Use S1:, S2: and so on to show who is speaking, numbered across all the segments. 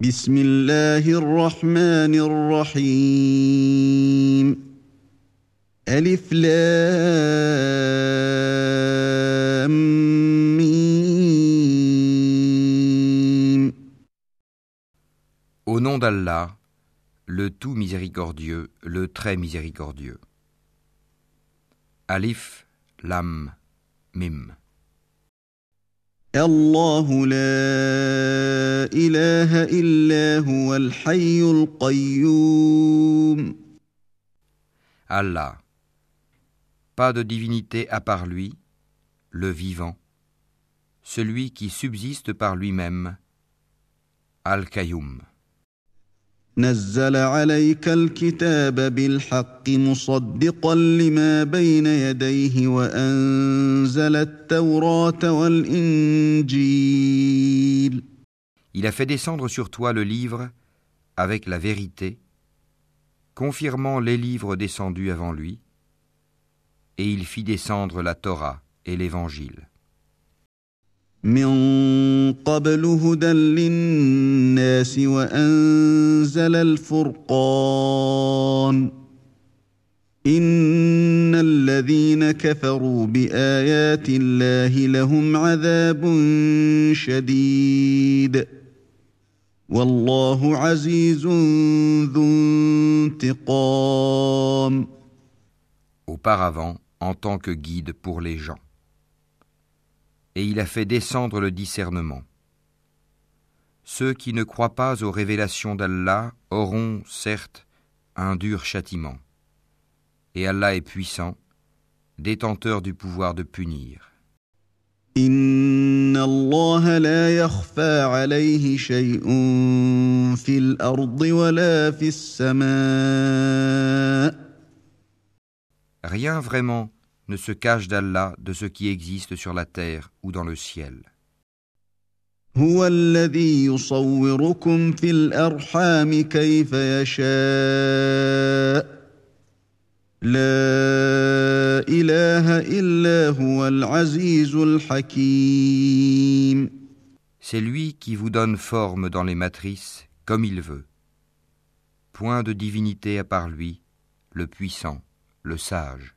S1: بسم الله الرحمن الرحيم ألف لام ميم
S2: Au nom d'Allah, le tout miséricordieux, le très miséricordieux. Alif, Lam, Mim.
S1: الله لا إله إلا هو الحي القيوم
S2: Allah. Pas de divinité à part lui, le vivant, celui qui subsiste par lui-même, Al-Qayyum.
S1: نزل عليك الكتاب بالحق مصدقا لما بين يديه وأنزل التوراة والإنجيل
S2: Il a fait descendre sur toi le livre avec la vérité, confirmant les livres descendus avant lui, et il fit descendre la Torah et l'Évangile.
S1: من قبل هدى للناس وأنزل الفرقان. إن الذين كفروا بآيات الله لهم عذاب شديد. والله عزيز ذو انتقام.
S2: Auparavant, en tant que guide pour les gens. Et il a fait descendre le discernement. Ceux qui ne croient pas aux révélations d'Allah auront, certes, un dur châtiment. Et Allah est puissant, détenteur du pouvoir de punir. Rien vraiment ne se cache d'Allah de ce qui existe sur la terre ou dans le ciel. C'est lui qui vous donne forme dans les matrices comme il veut. Point de divinité à part lui, le puissant, le sage.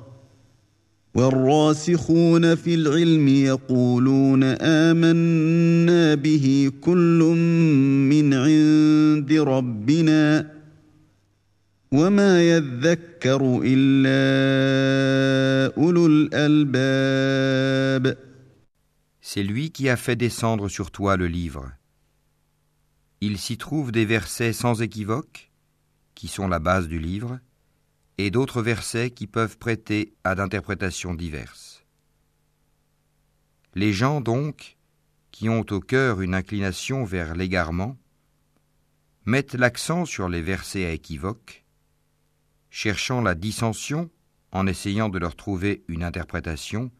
S1: والراسخون في العلم يقولون آمنا به كل من عند ربنا وما يذكر إلا أولو الألباب
S2: C'est lui qui a fait descendre sur toi le livre. Il s'y trouve des versets sans équivoque, qui sont la base du livre, et d'autres versets qui peuvent prêter à d'interprétations diverses. Les gens donc, qui ont au cœur une inclination vers l'égarement, mettent l'accent sur les versets à équivoque, cherchant la dissension en essayant de leur trouver une interprétation,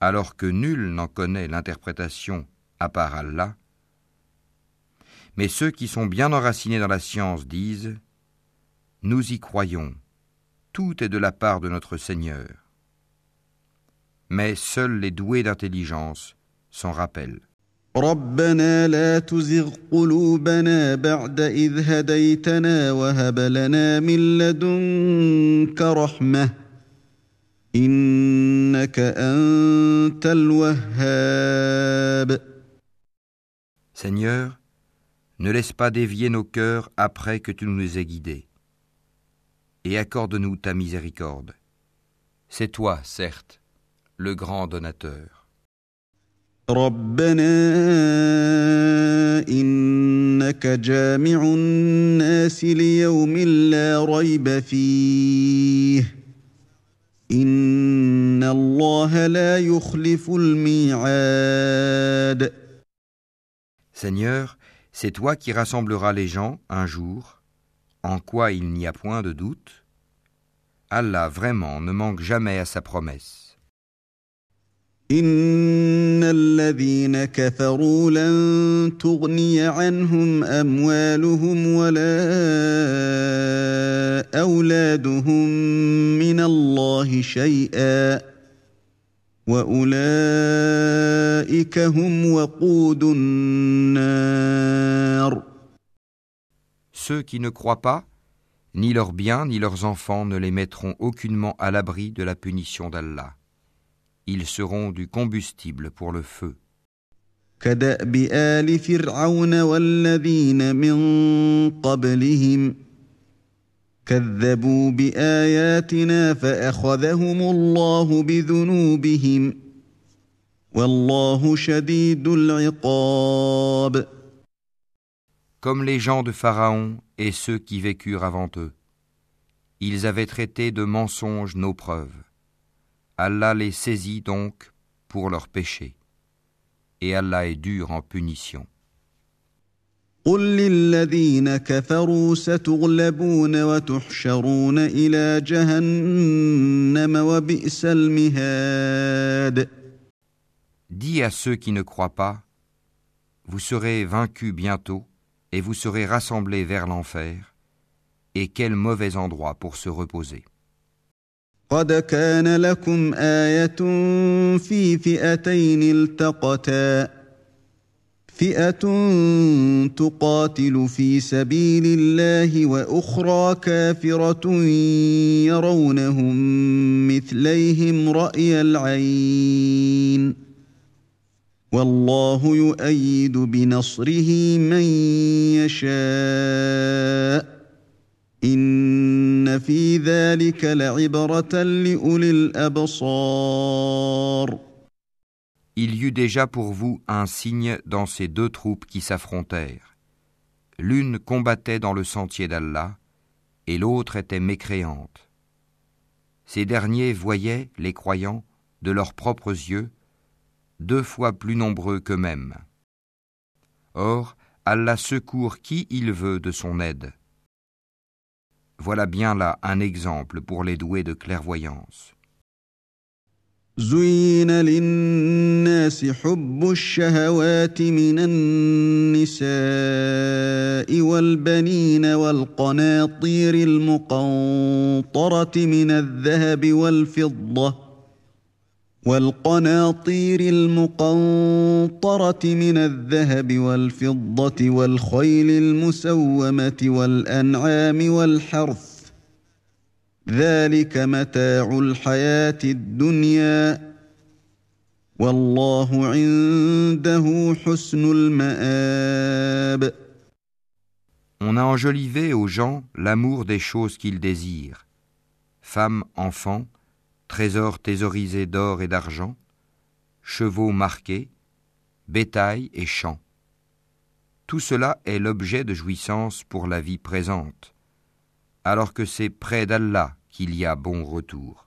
S2: alors que nul n'en connaît l'interprétation à part Allah. Mais ceux qui sont bien enracinés dans la science disent Nous y croyons tout est de la part de notre Seigneur. Mais seuls les doués d'intelligence s'en rappellent. Seigneur, ne laisse pas dévier nos cœurs après que tu nous aies guidés et accorde-nous ta miséricorde. C'est toi, certes, le grand donateur.
S1: ربنا إنك جامع الناس ليوم لا ريب فيه إن الله لا يخلف الميعاد
S2: Seigneur, c'est toi qui rassembleras les gens un jour, en quoi il n'y a point de doute. Allah vraiment ne manque jamais à sa promesse.
S1: ان الذين كفروا لن تغني عنهم اموالهم ولا اولادهم من الله شيئا واولئك هم وقود النار
S2: Ceux qui ne croient pas, ni leurs biens ni leurs enfants ne les mettront aucunement à l'abri de la punition d'Allah. ils seront du combustible pour le feu.
S1: كداب ال فرعون والذين من قبلهم كذبوا باياتنا فاخذهم الله بذنوبهم والله شديد العقاب
S2: comme les gens de Pharaon et ceux qui vécurent avant eux, ils avaient traité de mensonges nos preuves. Allah les saisit donc pour leurs péchés. Et Allah est dur en punition. Dis à ceux qui ne croient pas, vous serez vaincus bientôt et vous serez rassemblés vers l'enfer, et quel mauvais endroit pour se reposer.
S1: قد كان لكم آية في فئتين التقتا. فئة تقاتل في سبيل الله وأخرى كافرة يرونهم مثليهم رأي العين. Il
S2: y eut déjà pour vous un signe dans ces deux troupes qui s'affrontèrent. L'une combattait dans le sentier d'Allah et l'autre était mécréante. Ces derniers voyaient les croyants de leurs propres yeux deux fois plus nombreux qu'eux-mêmes. Or, Allah secourt qui il veut de son aide. Voilà bien là un exemple pour les doués de clairvoyance.
S1: زين للناس حب الشهوات من النساء والبنين والقناطير المقنطرة من الذهب والفضة والقناطير المقنطرة من الذهب والفضة والخيل المسومة والأنعام والحرث. ذلك متاع الحياة الدنيا. والله عنده حسن المآب.
S2: On a enjolivé aux gens l'amour des choses qu'ils désirent, femmes, enfants, trésors thésaurisés d'or et d'argent, chevaux marqués, bétail et champs. Tout cela est l'objet de jouissance pour la vie présente, alors que c'est près d'Allah qu'il y a bon retour.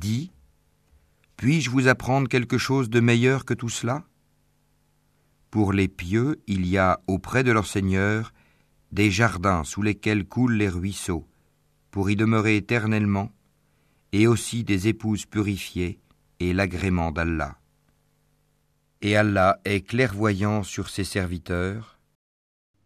S2: Dis, puis-je vous apprendre quelque chose de meilleur que tout cela? Pour les pieux, il y a auprès de leur Seigneur des jardins sous lesquels coulent les ruisseaux, pour y demeurer éternellement, et aussi des épouses purifiées et l'agrément d'Allah. Et Allah est clairvoyant sur ses serviteurs.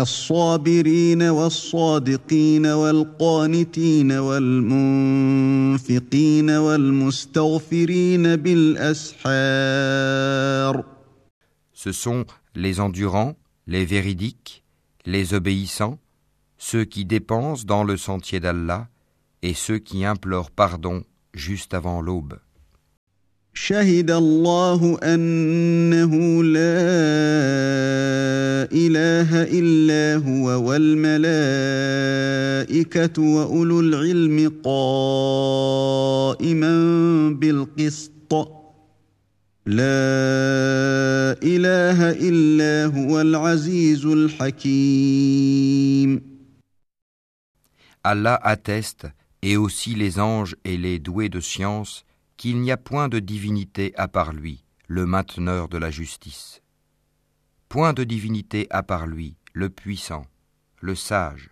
S1: الصابرين والصادقين والقانتين والمنفقين والمستغفرين بالاسحار
S2: Ce sont les endurants, les véridiques, les obéissants, ceux qui dépensent dans le sentier d'Allah et ceux qui implorent pardon juste avant l'aube.
S1: شهد الله أنه لا إله إلا هو والملائكة وأولو العلم قائما بالقسط. لا إله إلا هو العزيز الحكيم.
S2: Allah atteste, et aussi les anges et les doués de science, qu'il n'y a point de divinité à part lui, le mainteneur de la justice. Point de divinité à part lui, le puissant, le sage.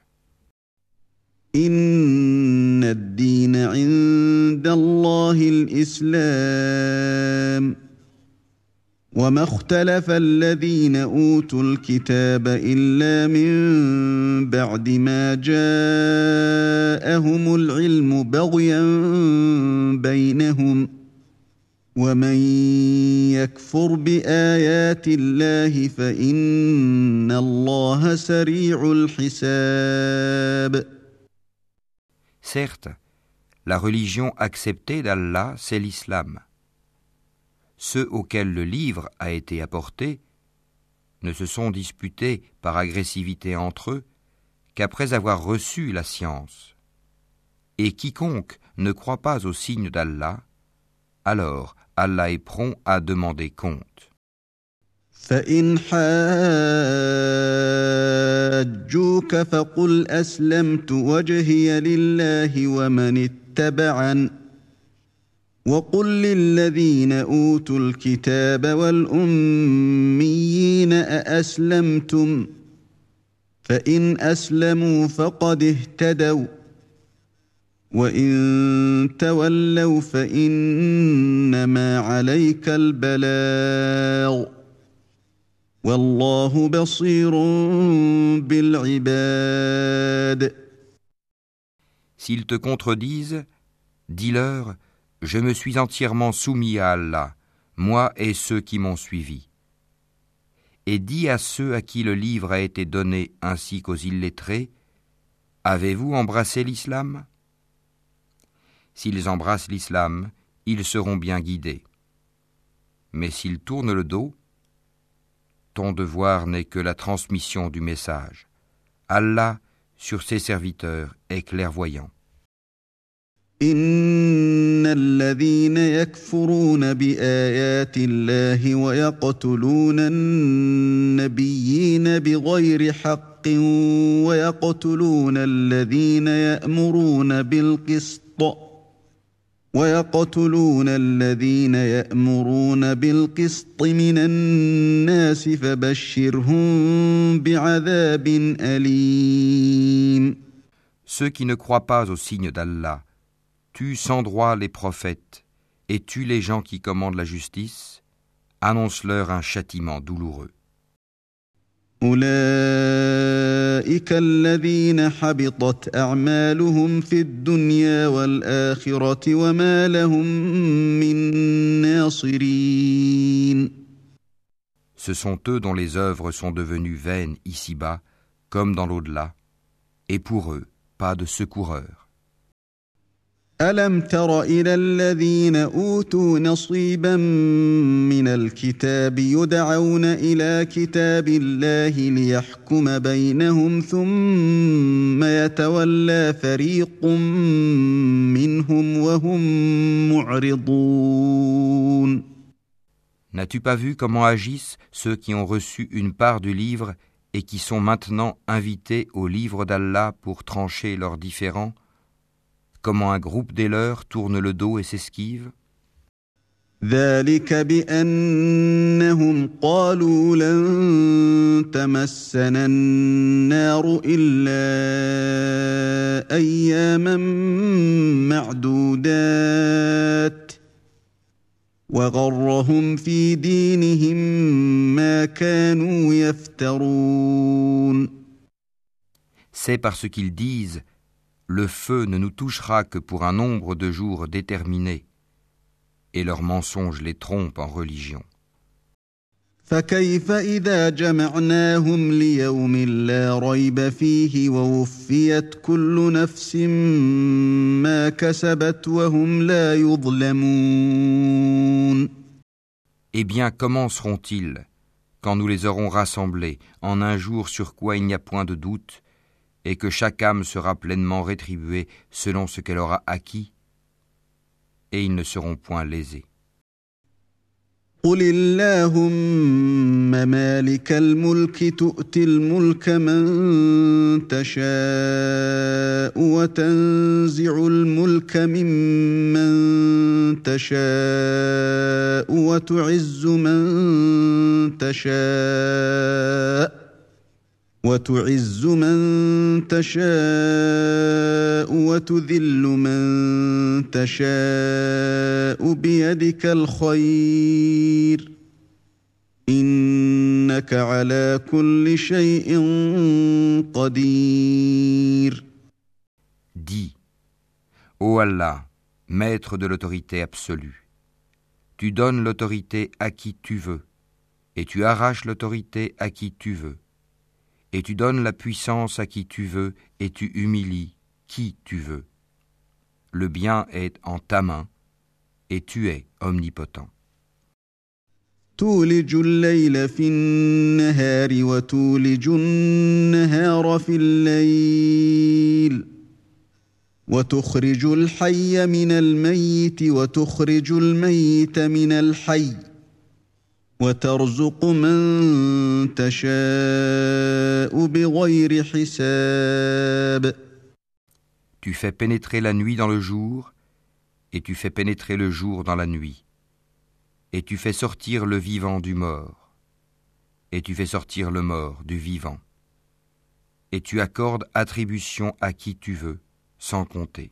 S1: وما اختلف الذين اوتوا الكتاب الا من بعد ما جاءهم العلم بغيا بينهم ومن يكفر بايات الله فان الله سريع الحساب
S2: Certes, la religion acceptée d'Allah, c'est l'islam. Ceux auxquels le livre a été apporté ne se sont disputés par agressivité entre eux qu'après avoir reçu la science. Et quiconque ne croit pas au signe d'Allah, alors Allah est prompt à demander compte.
S1: فإن حاجوك فقل أسلمت وجهي لله ومن اتبعن وقل للذين أوتوا الكتاب والأميين أأسلمتم؟ فإن أسلموا فقد اهتدوا وإن تولوا فإنما عليك البلاغ. والله بصير بالعباد.
S2: S'ils te contredisent, dis-leur Je me suis entièrement soumis à Allah, moi et ceux qui m'ont suivi. Et dis à ceux à qui le livre a été donné ainsi qu'aux illettrés Avez-vous embrassé l'islam? S'ils embrassent l'islam, ils seront bien guidés. Mais s'ils tournent le dos, ton devoir n'est que la transmission du message. Allah, sur ses serviteurs, est clairvoyant.
S1: ان الذين يكفرون بايات الله ويقتلون النبيين بغير حق ويقتلون الذين يامرون بالقسط ويقتلون الذين يامرون بالقسط من الناس فبشرهم بعذاب اليم
S2: Ceux qui ne croient pas au signe d'Allah tuent sans droit les prophètes et tuent les gens qui commandent la justice, annonce-leur un châtiment douloureux.
S1: اولئك الذين حبطت اعمالهم في الدنيا والاخره وما لهم من ناصرين
S2: Ce sont eux dont les œuvres sont devenues vaines ici-bas, comme dans l'au-delà, et pour eux, pas de secoureurs.
S1: الم تر إلى الذين اوتوا نصيبا من الكتاب يدعون إلى كتاب الله ليحكم بينهم ثم يتولى فريق منهم وهم معرضون
S2: N'as-tu pas vu comment agissent ceux qui ont reçu une part du livre et qui sont maintenant invités au livre d'Allah pour trancher leurs différends, comment un groupe des leurs tourne le dos et s'esquive
S1: ذلك بانهم قالوا لن تمسنا النار الا اياما معدودات وغرهم في دينهم ما كانوا يفترون
S2: C'est parce qu'ils disent le feu ne nous touchera que pour un nombre de jours déterminés et leurs mensonges les trompent en religion. Eh bien, comment seront-ils quand nous les aurons rassemblés en un jour sur quoi il n'y a point de doute, et que chaque âme sera pleinement rétribuée selon ce qu'elle aura acquis et ils ne seront point lésés.
S1: قل اللهم مالك الملك تؤتي الملك من تشاء وتنزع الملك ممن تشاء وتعز من تشاء وتعز من تشاء وتذل من تشاء بيدك الخير انك على كل شيء قدير
S2: Dis, ô Allah, maître de l'autorité absolue, tu donnes l'autorité à qui tu veux, et tu arraches l'autorité à qui tu veux et tu donnes la puissance à qui tu veux, et tu humilies qui tu veux. Le bien est en ta main, et tu es omnipotent.
S1: تولج الليل في النهار وتولج النهار في الليل وتخرج الحي من الميت وتخرج الميت من الحي tu
S2: fais pénétrer la nuit dans le jour, et tu fais pénétrer le jour dans la nuit, et tu fais sortir le vivant du mort, et tu fais sortir le mort du vivant, et tu accordes attribution à qui tu veux, sans compter.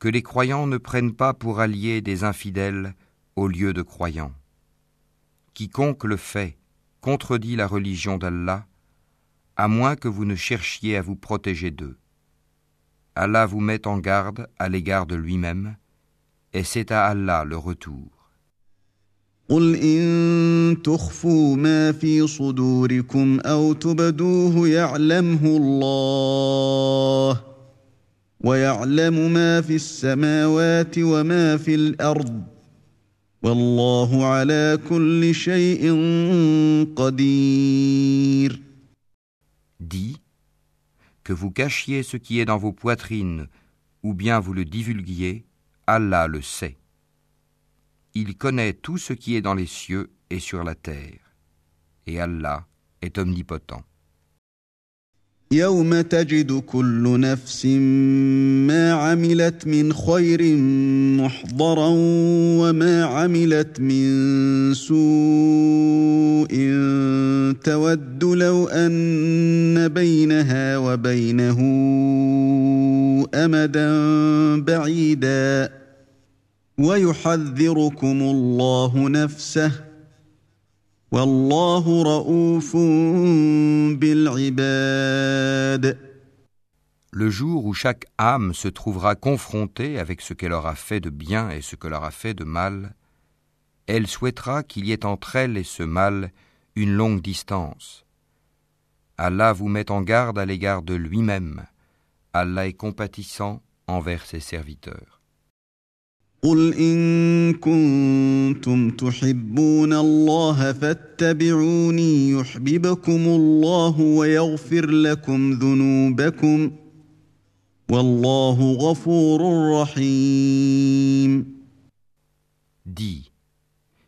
S2: Que les croyants ne prennent pas pour alliés des infidèles au lieu de croyants. Quiconque le fait contredit la religion d'Allah, à moins que vous ne cherchiez à vous protéger d'eux. Allah vous met en garde à l'égard de lui-même, et c'est à Allah le retour.
S1: قل ان تخفوا ما في صدوركم أو تبدوه يعلمه الله ويعلم ما في السماوات وما في الأرض والله على كل شيء قدير
S2: Dis que vous cachiez ce qui est dans vos poitrines ou bien vous le divulguiez, Allah le sait. Il connaît tout ce qui est dans les cieux et sur la terre. Et Allah est omnipotent.
S1: يوم تجد كل نفس ما عملت من خير محضرا وما عملت من سوء تود لو ان بينها وبينه امدا بعيدا le
S2: jour où chaque âme se trouvera confrontée avec ce qu'elle aura fait de bien et ce qu'elle aura fait de mal, elle souhaitera qu'il y ait entre elle et ce mal une longue distance. Allah vous met en garde à l'égard de lui-même. Allah est compatissant envers ses serviteurs.
S1: قل إن كنتم تحبون الله فاتبعوني يحببكم الله ويغفر لكم ذنوبكم والله غفور رحيم
S2: Dis,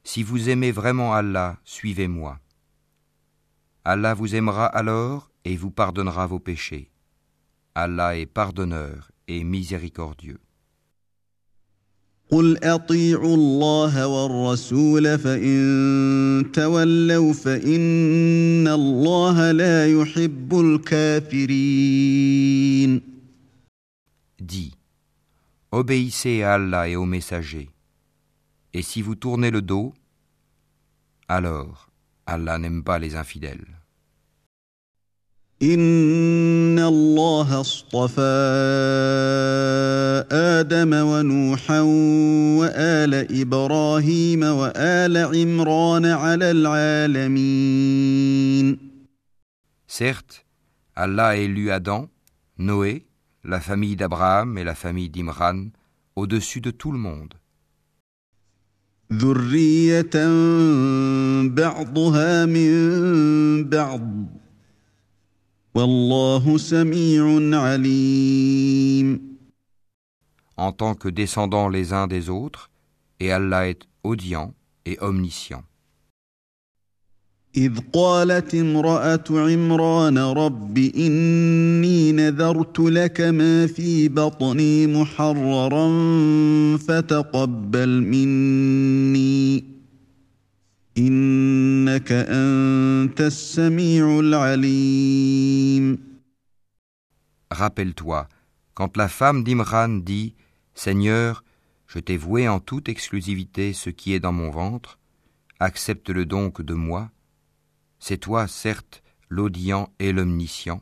S2: si vous aimez vraiment Allah, suivez-moi. Allah vous aimera alors et vous pardonnera vos péchés. Allah est pardonneur et miséricordieux.
S1: قل اطيعوا الله والرسول فان تولوا فان الله لا يحب الكافرين
S2: Dis, obéissez à Allah et aux messagers. Et si vous tournez le dos, alors Allah n'aime pas les infidèles.
S1: ان الله اصطفى آدم ونوحا وال إبراهيم وال عمران على العالمين
S2: Certes, Allah a élu Adam, Noé, la famille d'Abraham et la famille d'Imran au-dessus de tout le monde.
S1: ذريه بعضها من بعض
S2: en tant que descendants les uns des autres, et Allah est audient et omniscient.
S1: إذ قالت امرأة عمران رب إني نذرت لك ما في بطني محررا فتقبل مني إنك أنت السميع العليم
S2: Rappelle-toi, quand la femme d'Imran dit Seigneur, je t'ai voué en toute exclusivité ce qui est dans mon ventre, accepte-le donc de moi. C'est toi, certes, l'audient et l'omniscient.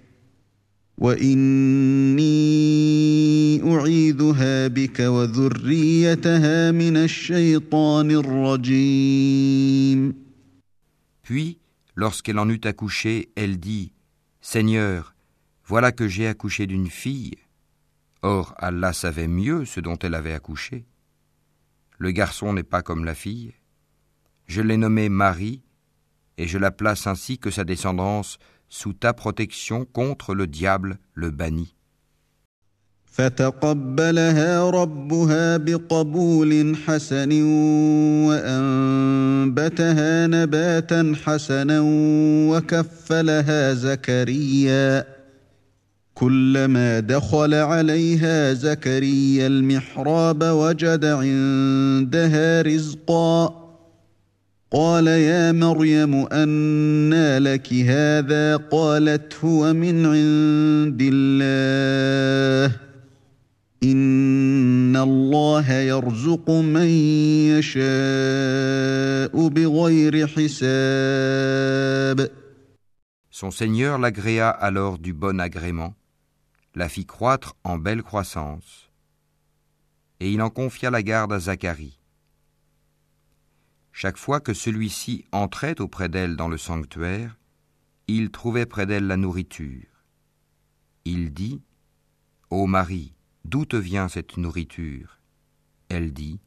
S1: واني اعيذها بك وذريتها من الشيطان الرجيم
S2: Puis, lorsqu'elle en eut accouché, elle dit Seigneur, voilà que j'ai accouché d'une fille. Or, Allah savait mieux ce dont elle avait accouché. Le garçon n'est pas comme la fille. Je l'ai nommée Marie, et je la place ainsi que sa descendance sous ta protection contre le diable, le banni.
S1: فتقبلها ربها بقبول حسن وأنبتها نباتا حسنا وكفلها زكريا كلما دخل عليها زكريا المحراب وجد عندها رزقا قال يا مريم أنى لك هذا قالت هو من عند الله إن الله يرزق من يشاء بغير حساب
S2: Son Seigneur l'agréa alors du bon agrément, la fit croître en belle croissance, et il en confia la garde à Zacharie. Chaque fois que celui-ci entrait auprès d'elle dans le sanctuaire, il trouvait près d'elle la nourriture. Il dit Ô Marie, d'où te vient cette nourriture? Elle dit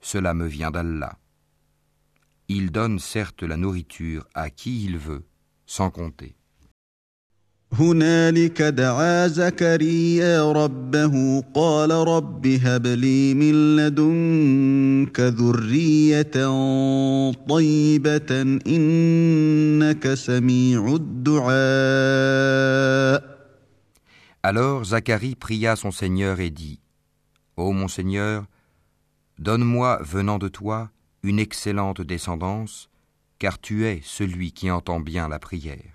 S2: Cela me vient d'Allah. Il donne certes la nourriture à qui il veut, sans compter.
S1: هنالك دعا زكريا ربه قال رب هب لي من لدنك ذريه طيبه انك سميع الدعاء
S2: Alors Zacharie pria son Seigneur et dit Ô mon Seigneur, donne-moi, venant de toi, une excellente descendance, car tu es celui qui entend bien la prière.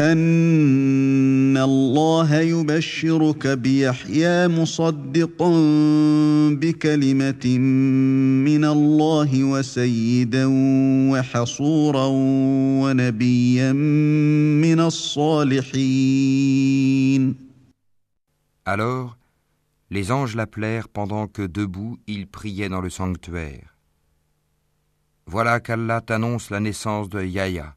S1: ان الله يبشرك بيحيى مصدقا بكلمه من الله وسيدا وحصورا ونبيا من الصالحين
S2: Alors, les anges l'appelèrent pendant que debout il priait dans le sanctuaire. Voilà qu'Allah t'annonce la naissance de Yahya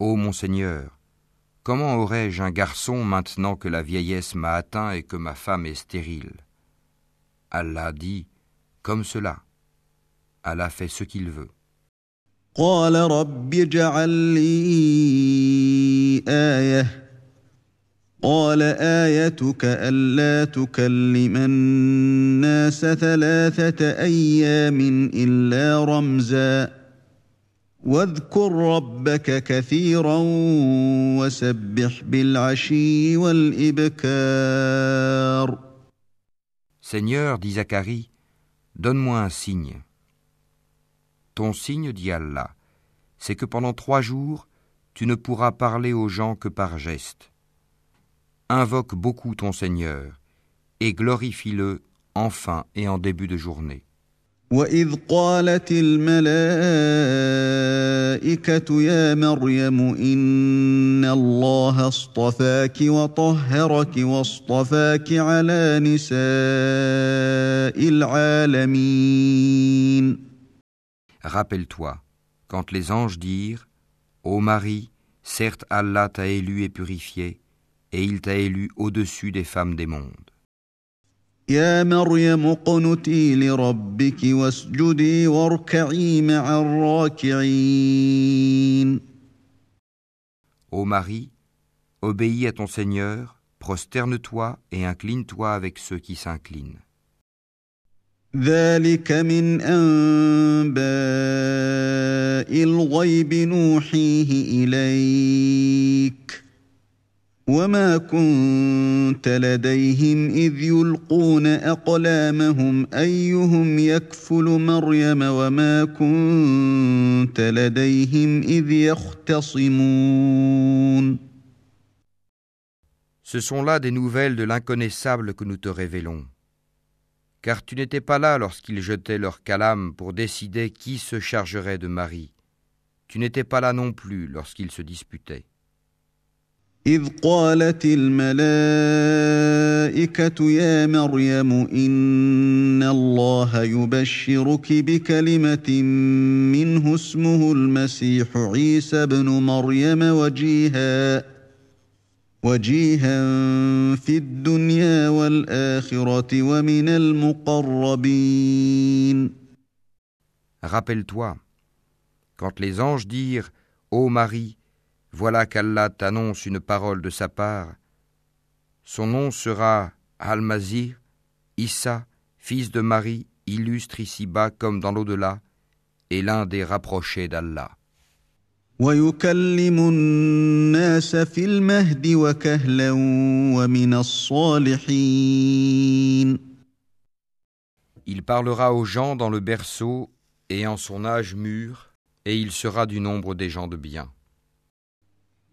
S2: Ô mon Seigneur, comment aurais-je un garçon maintenant que la vieillesse m'a atteint et que ma femme est stérile? Allah dit, comme cela. Allah fait ce qu'il veut. Seigneur, dit Zacharie, donne-moi un signe. Ton signe, dit Allah, c'est que pendant trois jours, tu ne pourras parler aux gens que par geste. Invoque beaucoup ton Seigneur, et glorifie-le enfin et en début de journée.
S1: واذ قالت الملائكه يا مريم ان الله اصطفاك وطهرك واصطفاك على نساء العالمين
S2: Rappelle-toi, quand les anges dirent Ô Marie, certes Allah t'a élu et purifié, et il t'a élu au-dessus des femmes des mondes.
S1: يا مريم اقنتي لربك واسجدي واركعي مع الراكعين
S2: Ô Marie, obéis à ton Seigneur, prosterne-toi et incline-toi avec ceux qui s'inclinent.
S1: ذلك من أنباء الغيب نوحيه إليك وما كنت لديهم اذ يلقون اقلامهم ايهم يكفل مريم وما كنت لديهم اذ يختصمون
S2: Ce sont là des nouvelles de l'inconnaissable que nous te révélons. Car tu n'étais pas là lorsqu'ils jetaient leur calame pour décider qui se chargerait de Marie. Tu n'étais pas là non plus lorsqu'ils se disputaient.
S1: إذ قالت الملائكة يا مريم إن الله يبشرك بكلمة منه اسمه المسيح عيسى بن مريم وجيها وجيها في الدنيا والآخرة ومن المقربين.
S2: Rappelle-toi, quand les anges dirent Ô Marie, Voilà qu'Allah t'annonce une parole de sa part. Son nom sera Al-Mazir, Issa, fils de Marie, illustre ici-bas comme dans l'au-delà, et l'un des rapprochés d'Allah. Il parlera aux gens dans le berceau et en son âge mûr, et il sera du nombre des gens de bien.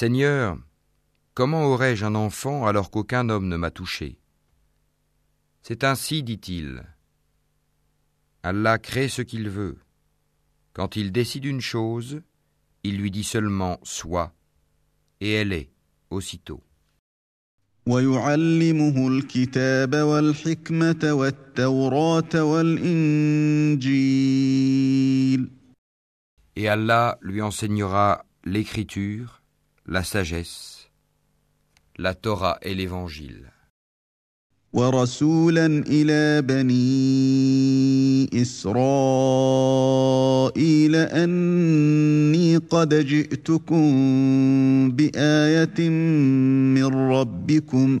S2: Seigneur, comment aurais-je un enfant alors qu'aucun homme ne m'a touché? C'est ainsi, dit-il. Allah crée ce qu'il veut. Quand il décide une chose, il lui dit seulement Sois, et elle est, aussitôt. Et Allah lui enseignera l'écriture, la sagesse, la Torah et l'Évangile.
S1: ورسولا إلى بني إسرائيل أني قد جئتكم بآية من ربكم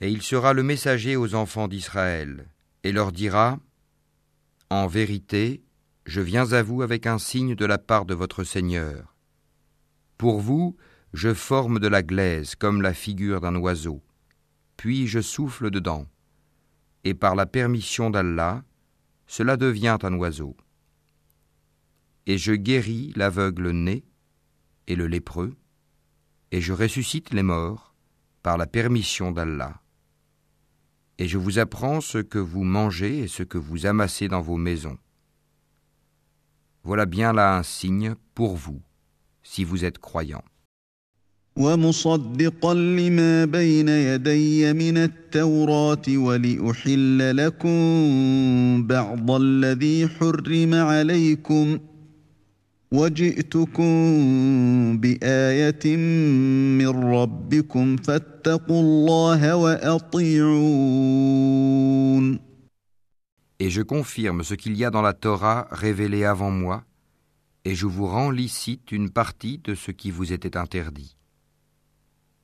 S2: Et il sera le messager aux enfants d'Israël, et leur dira En vérité, je viens à vous avec un signe de la part de votre Seigneur. Pour vous, je forme de la glaise comme la figure d'un oiseau, puis je souffle dedans, et par la permission d'Allah, cela devient un oiseau. Et je guéris l'aveugle né et le lépreux, et je ressuscite les morts par la permission d'Allah et je vous apprends ce que vous mangez et ce que vous amassez dans vos maisons. Voilà bien là un signe pour vous, si vous êtes
S1: Et je
S2: confirme ce qu'il y a dans la Torah révélé avant moi, et je vous rends licite une partie de ce qui vous était interdit.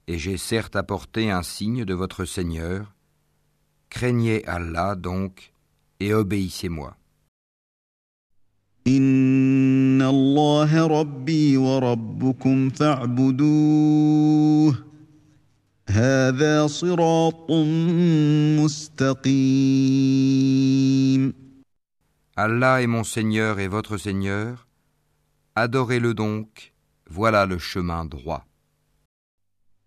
S2: Et j'ai certes apporté un signe de votre Seigneur. Craignez Allah donc, et obéissez-moi.
S1: Allah Rabbi wa Rabbukum fa'buduh. هذا صراط مستقيم
S2: Allah est mon Seigneur et votre Seigneur. Adorez-le donc. Voilà le chemin droit.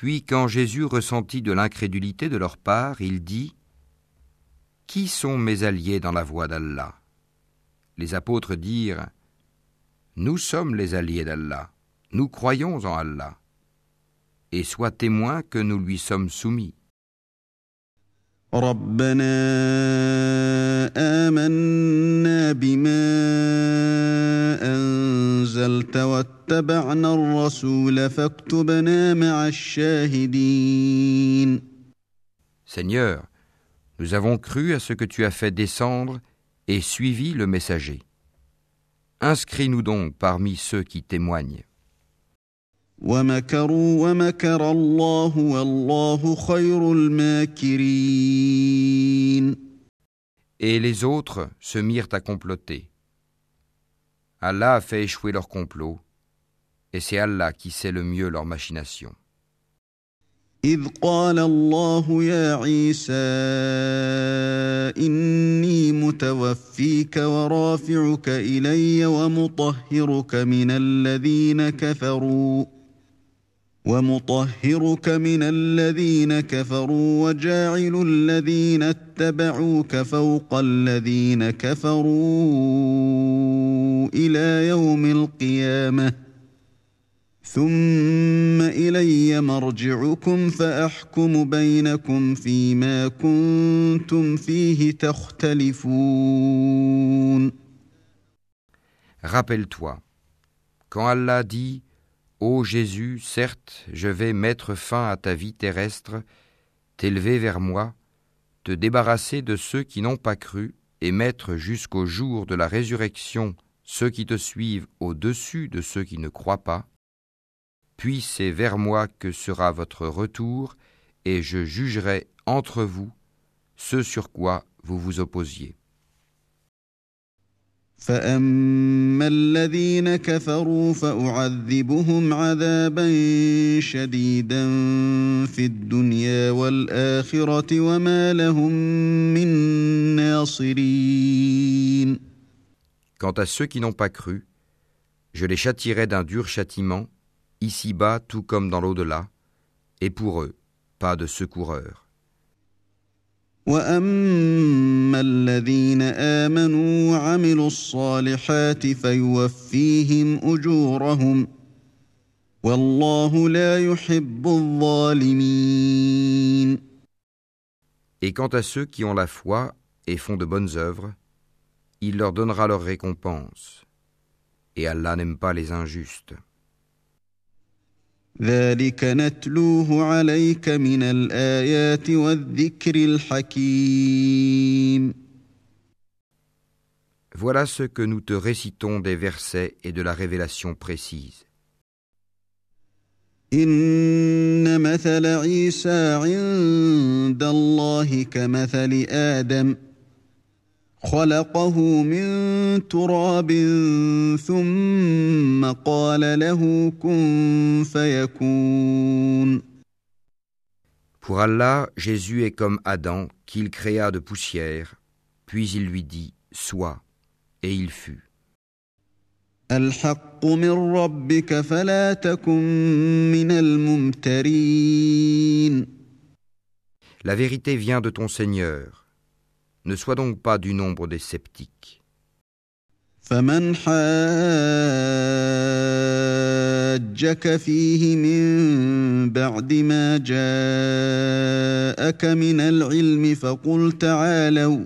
S2: Puis quand Jésus ressentit de l'incrédulité de leur part, il dit Qui sont mes alliés dans la voie d'Allah? Les apôtres dirent Nous sommes les alliés d'Allah, nous croyons en Allah, et sois témoin que nous lui sommes soumis. Seigneur, nous avons cru à ce que tu as fait descendre et suivi le messager. Inscris-nous donc parmi ceux qui témoignent. Et les autres se mirent à comploter. Allah a fait échouer leur complot, et c'est Allah qui sait le mieux leur machination.
S1: إذ قال الله يا عيسى إني متوفيك ورافعك إلي ومطهرك من الذين كفروا ومطهرك من الذين كفروا وجاعل الذين اتبعوك فوق الذين كفروا إلى يوم القيامة ثم إلي مرجعكم فأحكم بينكم فيما كنتم فيه تختلفون.
S2: Rappelle-toi, quand Allah dit Ô Jésus, certes, je vais mettre fin à ta vie terrestre, t'élever vers moi, te débarrasser de ceux qui n'ont pas cru, et mettre jusqu'au jour de la résurrection ceux qui te suivent au-dessus de ceux qui ne croient pas, puis c'est vers moi que sera votre retour, et je jugerai entre vous ce sur quoi vous vous opposiez.
S1: فأما الذين كفروا فأعذبهم عذابا شديدا في الدنيا والآخرة وما لهم من ناصرين
S2: Quant à ceux qui n'ont pas cru, je les châtirai d'un dur châtiment, ici-bas tout comme dans l'au-delà, et pour eux, pas de secoureur.
S1: واما الذين امنوا وعملوا الصالحات فيوفيهم اجورهم والله لا يحب الظالمين
S2: Et quant à ceux qui ont la foi et font de bonnes œuvres, il leur donnera leur récompense. Et Allah n'aime pas les injustes.
S1: ذلك نتلوه عليك من الايات والذكر الحكيم
S2: Voilà ce que nous te récitons des versets et de la révélation précise.
S1: ان مثل عيسى عند الله كمثل آدم خلقه من تراب ثم قال له كن فيكون
S2: Pour Allah, Jésus est comme Adam, qu'il créa de poussière, puis il lui dit Sois, et il fut.
S1: الحق من ربك فلا تكن من الممترين
S2: La vérité vient de ton Seigneur. Ne sois donc pas du nombre des sceptiques.
S1: فمن حاجك فيه من بعد ما جاءك من العلم فقل تعالوا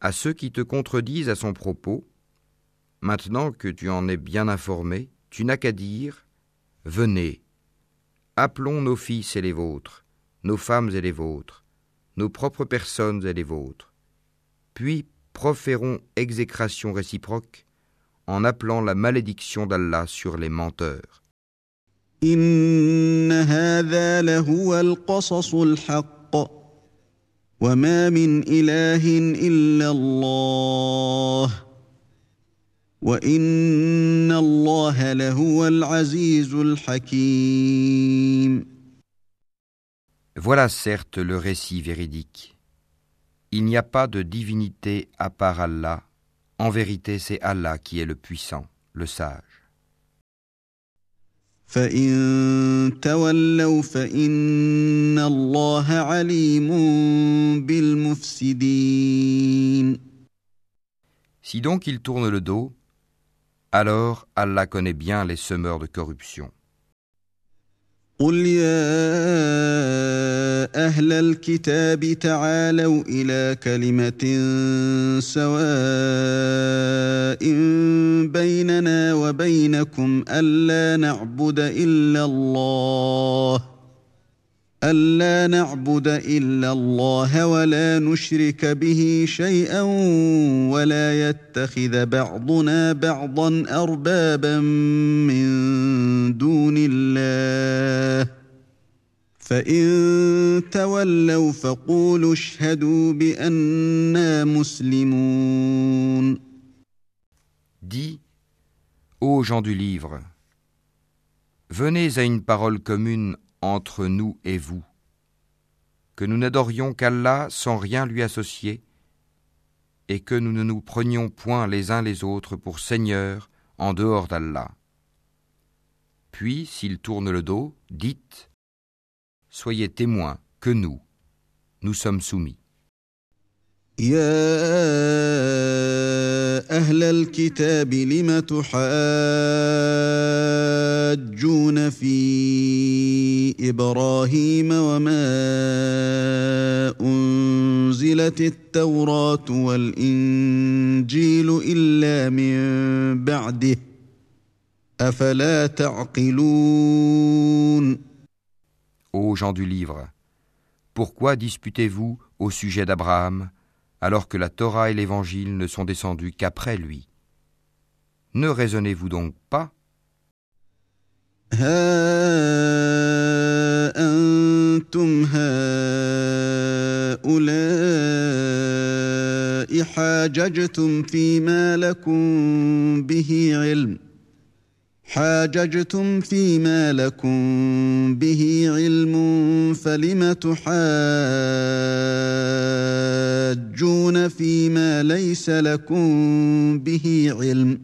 S2: À ceux qui te contredisent à son propos, maintenant que tu en es bien informé, tu n'as qu'à dire Venez, appelons nos fils et les vôtres, nos femmes et les vôtres, nos propres personnes et les vôtres. Puis proférons exécration réciproque en appelant la malédiction d'Allah sur les menteurs.
S1: وما من إله إلا الله وإن الله لهو العزيز الحكيم
S2: Voilà certes le récit véridique. Il n'y a pas de divinité à part Allah. En vérité, c'est Allah qui est le puissant, le sage.
S1: فإن تولوا فإن الله عليم بالمفسدين
S2: Si donc ils tournent le dos, alors Allah connaît bien les semeurs de corruption.
S1: قل يا أهل الكتاب تعالوا إلى كلمه سواء بيننا وبينكم الا نعبد الا الله ألا نعبد إلا الله ولا نشرك به شيئا ولا يتخذ بعضنا بعضا أربابا من دون الله فإن تولوا فقولوا اشهدوا بأننا مسلمون
S2: Dis, ô gens du livre, venez à une parole commune entre nous et vous, que nous n'adorions qu'Allah sans rien lui associer, et que nous ne nous prenions point les uns les autres pour seigneurs en dehors d'Allah. Puis, s'ils tournent le dos, dites Soyez témoins que nous, nous sommes soumis.
S1: أهل الكتاب لم تحاجون في إبراهيم وما أنزلت التوراة والإنجيل إلا من بعده أفلا تعقلون؟
S2: Ô gens du livre, pourquoi disputez-vous au sujet d'Abraham? Alors que la Torah et l'Évangile ne sont descendus qu'après lui. Ne raisonnez-vous donc pas?
S1: حاججتم فيما لكم به علم فلم تحاجون فيما ليس لكم به علم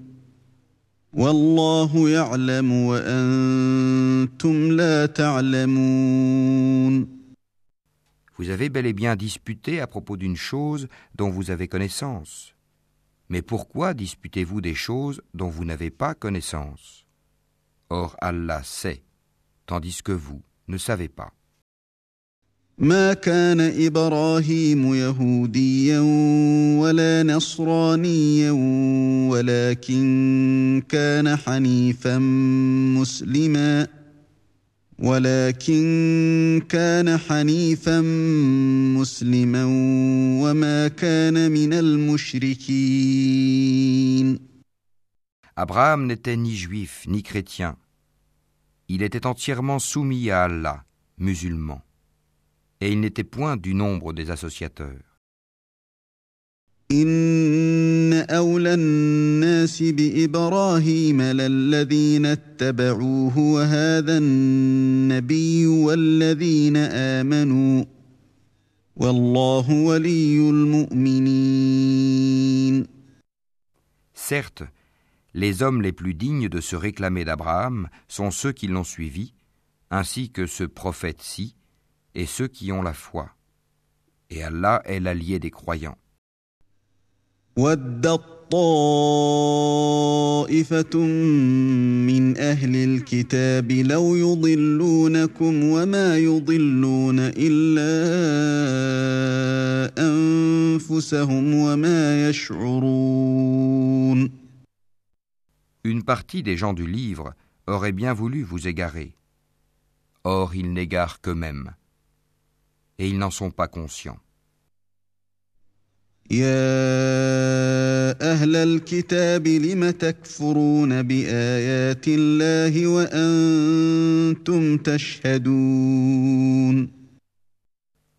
S1: والله يعلم وانتم لا تعلمون
S2: Vous avez bel et bien disputé à propos d'une chose dont vous avez connaissance. Mais pourquoi disputez-vous des choses dont vous n'avez pas connaissance Or Allah sait, tandis que vous ne savez pas.
S1: ما كان ابراهيم يهوديا ولا نصرانيا ولكن كان حنيفا مسلما ولكن كان حنيفا مسلما وما كان من المشركين
S2: Abraham n'était ni juif ni chrétien. il était entièrement soumis à Allah, musulman, et il n'était point du nombre des associateurs. Certes, les hommes les plus dignes de se réclamer d'Abraham sont ceux qui l'ont suivi, ainsi que ce prophète-ci, et ceux qui ont la foi. Et Allah est l'allié des croyants. Une partie des gens du livre aurait bien voulu vous égarer. Or ils n'égarent qu'eux-mêmes. Et ils n'en sont pas conscients.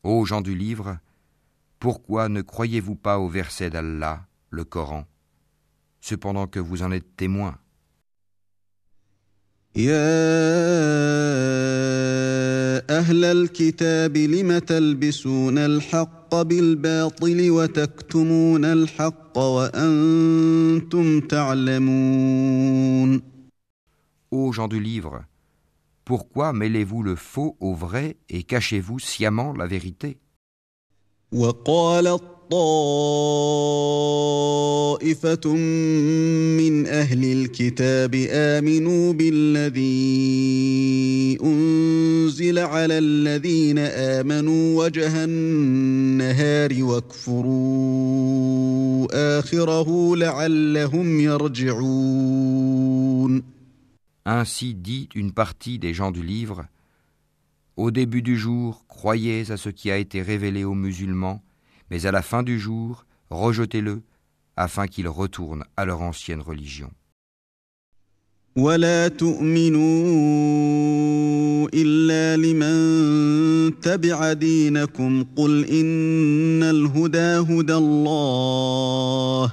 S2: Ô gens du livre, pourquoi ne croyez-vous pas au verset d'Allah, le Coran? Cependant que vous en êtes témoin. Ô gens du livre, pourquoi mêlez-vous le faux au vrai et cachez-vous sciemment la vérité?
S1: طائفة من أهل الكتاب آمنوا بالذي أنزل على الذين آمنوا وجه النهار واكفروا آخره لعلهم يرجعون
S2: Ainsi dit une partie des gens du livre Au début du jour, croyez à ce qui a été révélé aux musulmans, mais à la fin du jour, rejetez-le, afin qu'ils retournent à leur ancienne religion.
S1: قل ان الهدى هدى الله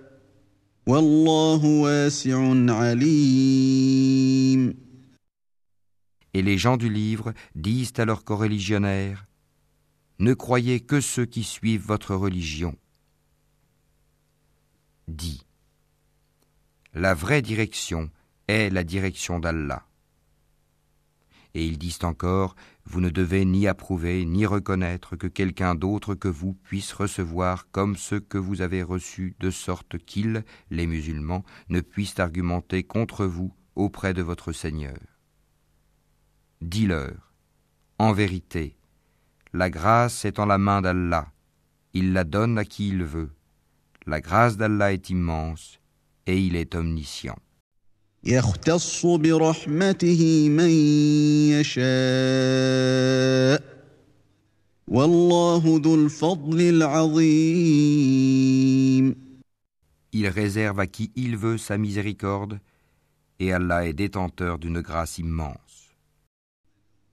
S1: Et
S2: les gens du livre disent à leurs coreligionnaires Ne croyez que ceux qui suivent votre religion. Dis La vraie direction est la direction d'Allah. Et ils disent encore vous ne devez ni approuver ni reconnaître que quelqu'un d'autre que vous puisse recevoir comme ce que vous avez reçu, de sorte qu'ils, les musulmans, ne puissent argumenter contre vous auprès de votre Seigneur. Dis-leur, en vérité, la grâce est en la main d'Allah, il la donne à qui il veut. La grâce d'Allah est immense et il est omniscient.
S1: يختص برحمته من يشاء والله ذو الفضل العظيم
S2: Il réserve à qui il veut sa miséricorde et Allah est détenteur d'une grâce immense.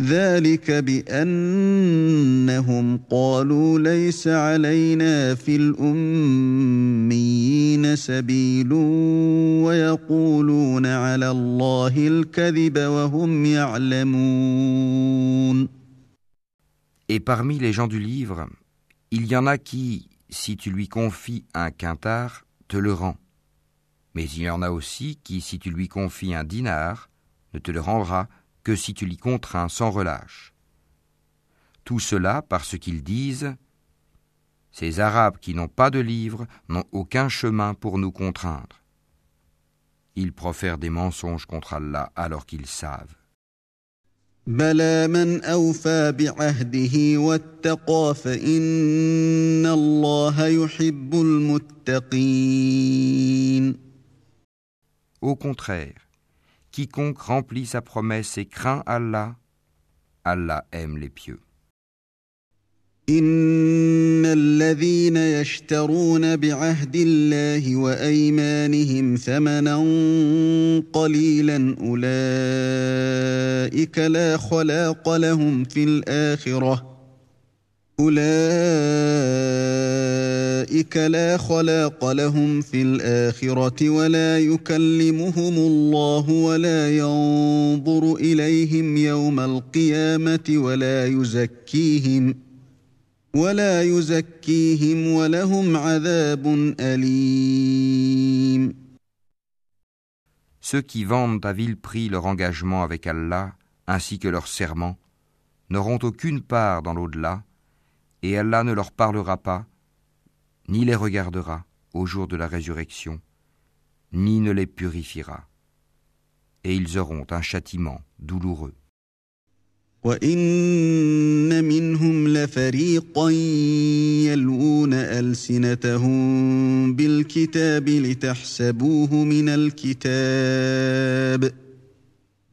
S1: ذلك بأنهم قالوا ليس علينا في الأميين سبيل ويقولون على الله الكذب وهم يعلمون
S2: Et parmi les gens du livre, il y en a qui, si tu lui confies un quintard, te le rend. Mais il y en a aussi qui, si tu lui confies un dinar, ne te le rendra que si tu l'y contrains sans relâche. Tout cela parce qu'ils disent Ces Arabes qui n'ont pas de livre n'ont aucun chemin pour nous contraindre. Ils profèrent des mensonges contre Allah alors qu'ils savent. Au contraire, quiconque remplit sa promesse et craint Allah, Allah aime les pieux.
S1: ان الذين يشترون بعهد الله وايمانهم ثمنا قليلا اولئك لا خلاق لهم في الاخره أولئك لا خلاق لهم في الآخرة ولا يكلمهم الله ولا ينظر إليهم يوم القيامة ولا يزكيهم ۖ Ceux
S2: qui vendent à vil prix leur engagement avec Allah, ainsi que leur serment, n'auront aucune part dans l'au-delà, et Allah ne leur parlera pas, ni les regardera au jour de la résurrection, ni ne les purifiera. Et ils auront un châtiment douloureux.
S1: وان منهم لفريقا يلوون السنتهم بالكتاب لتحسبوه من الكتاب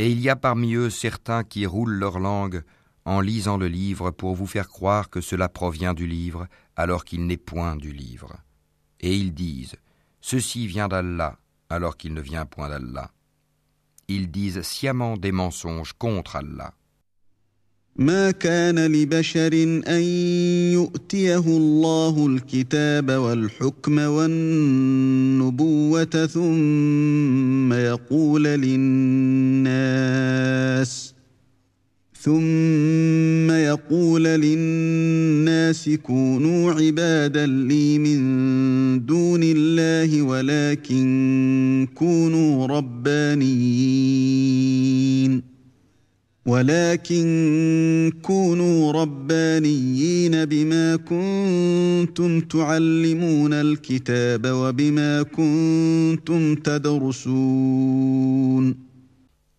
S2: Et il y a parmi eux certains qui roulent leur langue en lisant le livre pour vous faire croire que cela provient du livre alors qu'il n'est point du livre. Et ils disent Ceci vient d'Allah alors qu'il ne vient point d'Allah. ils disent sciemment des mensonges contre Allah.
S1: ما كان لبشر أن يؤتيه الله الكتاب والحكم والنبوة ثم يقول للناس ثم يقول للناس كونوا عبادا لي من دون الله ولكن كونوا ربانيين. ولكن كونوا ربانيين بما كنتم تعلمون الكتاب وبما كنتم تدرسون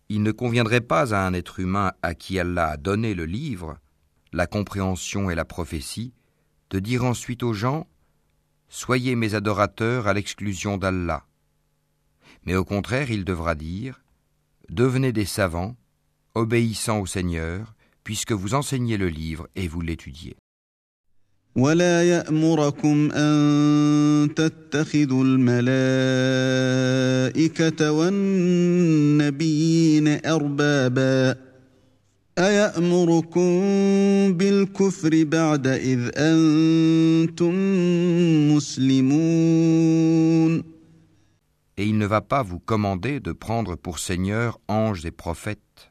S2: Il ne conviendrait pas à un être humain à qui Allah a donné le livre, la compréhension et la prophétie, de dire ensuite aux gens Soyez mes adorateurs à l'exclusion d'Allah. Mais au contraire, il devra dire Devenez des savants, obéissant au Seigneur, puisque vous enseignez le livre et vous l'étudiez.
S1: ولا يامركم ان تتخذوا الملائكه والنبيين اربابا ايامركم بالكفر بعد اذ انتم مسلمون
S2: Et il ne va pas vous commander de prendre pour Seigneur anges et prophètes.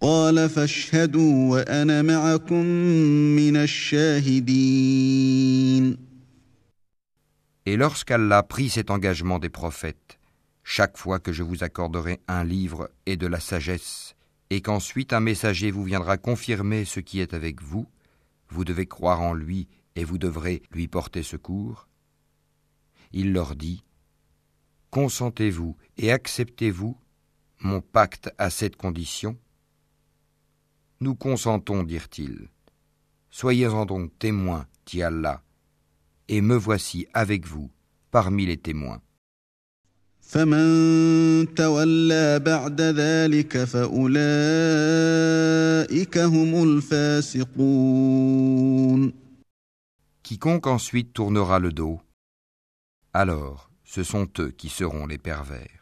S1: قال فاشهدوا وأنا معكم من الشاهدين
S2: Et lorsqu'Allah prit cet engagement des prophètes, chaque fois que je vous accorderai un livre et de la sagesse, et qu'ensuite un messager vous viendra confirmer ce qui est avec vous, vous devez croire en lui et vous devrez lui porter secours. Il leur dit, Consentez-vous et acceptez-vous mon pacte à cette condition nous consentons, dirent-ils. Soyez-en donc témoins, dit Allah, et me voici avec vous parmi les témoins. Quiconque ensuite tournera le dos, alors ce sont eux qui seront les pervers.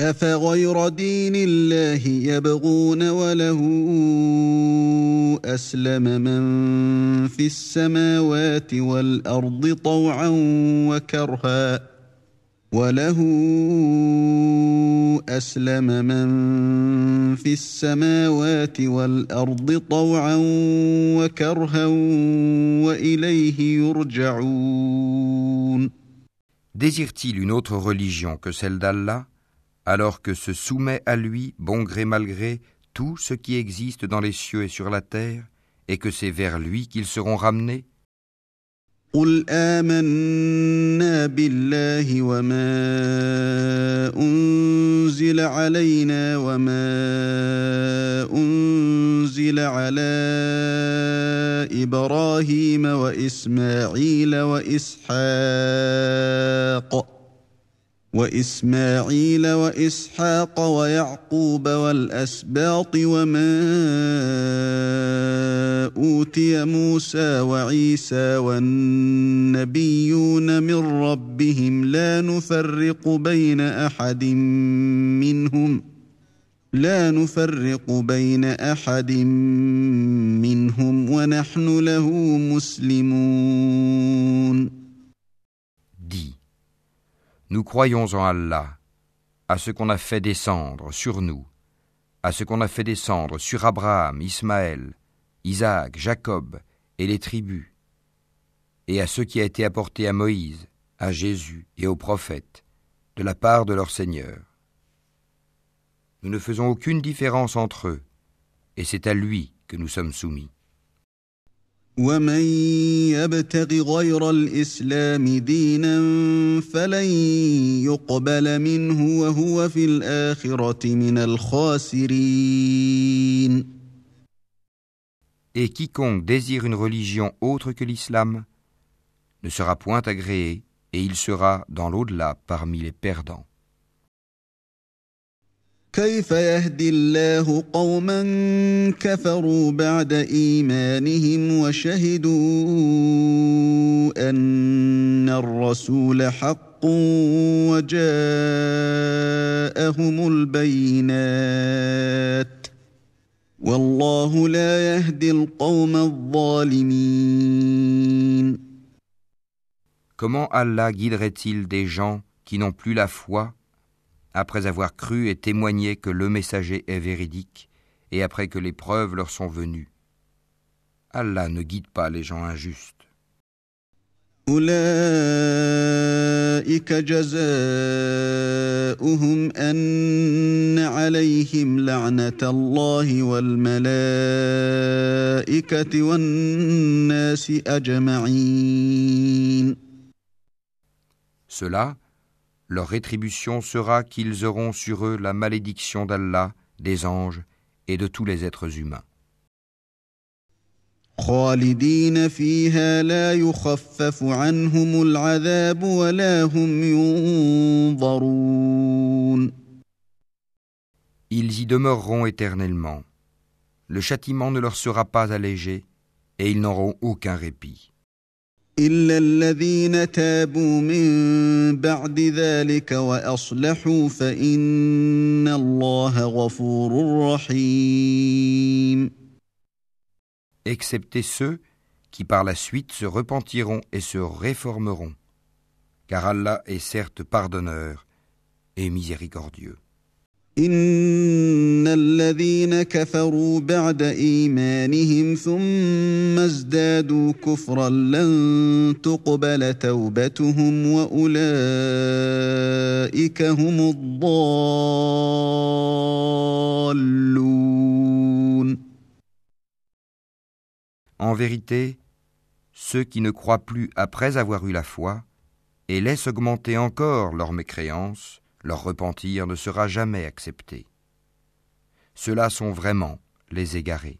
S1: أفغير دين الله يبغون وله أسلم من في السماوات والأرض طوعا وكرها وله أسلم من في السماوات والأرض طوعا وكرها وإليه يرجعون.
S2: Désire-t-il une autre religion que celle d'Allah? alors que se soumet à lui, bon gré mal gré, tout ce qui existe dans les cieux et sur la terre, et que c'est vers lui qu'ils seront ramenés
S1: قل آمنا بالله وما أنزل علينا وما أنزل على إبراهيم وإسماعيل وإسحاق وإسماعيل وإسحاق ويعقوب والأسباط وما أوتي موسى وعيسى والنبيون من ربهم لا نفرق بين أحد منهم لا نفرق بين أحد منهم ونحن له مسلمون
S2: Nous croyons en Allah, à ce qu'on a fait descendre sur nous, à ce qu'on a fait descendre sur Abraham, Ismaël, Isaac, Jacob et les tribus, et à ce qui a été apporté à Moïse, à Jésus et aux prophètes, de la part de leur Seigneur. Nous ne faisons aucune différence entre eux, et c'est à lui que nous sommes soumis.
S1: ومن يبتغ غير الاسلام دينا فلن يقبل منه وهو في الاخره من الخاسرين
S2: Et quiconque désire une religion autre que l'islam ne sera point agréé et il sera dans l'au-delà parmi les perdants.
S1: كيف يهدي الله قوما كفروا بعد إيمانهم وشهدوا أن الرسول حق وجاءهم البينات والله لا يهدي القوم الظالمين.
S2: Comment Allah guiderait-il des gens qui n'ont plus la foi après avoir cru et témoigné que le messager est véridique, et après que les preuves leur sont venues. Allah ne guide pas les gens injustes. Cela leur rétribution sera qu'ils auront sur eux la malédiction d'Allah, des anges et de tous les êtres humains. Ils y demeureront éternellement. Le châtiment ne leur sera pas allégé et ils n'auront aucun répit.
S1: إلا الذين تابوا من بعد ذلك وأصلحوا فإن الله غفور رحيم
S2: Excepté ceux qui par la suite se repentiront et se réformeront, car Allah est certes pardonneur et miséricordieux.
S1: ان الذين كفروا بعد ايمانهم ثم ازدادوا كفرا لن تقبل توبتهم واولئك هم الضالون
S2: En vérité, ceux qui ne croient plus après avoir eu la foi et laissent augmenter encore leur mécréance leur repentir ne sera jamais accepté. Ceux-là sont vraiment les égarés.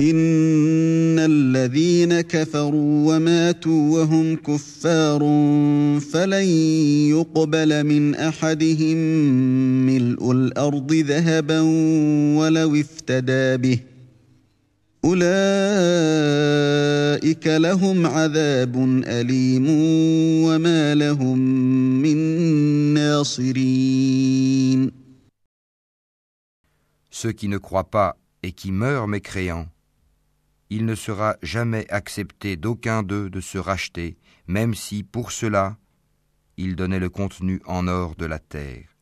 S1: إن الذين كفروا وماتوا وهم كفار فلن يقبل من أحدهم ملء الأرض ذهبا ولو افتدى به أولئك لهم عذاب أليم وما لهم من ناصرين
S2: Ceux qui ne croient pas et qui meurent mécréants, il ne sera jamais accepté d'aucun d'eux de se racheter, même si, pour cela, ils donnaient le contenu en or de la terre.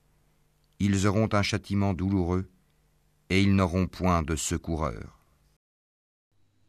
S2: Ils auront un châtiment douloureux, et ils n'auront point de secoureur.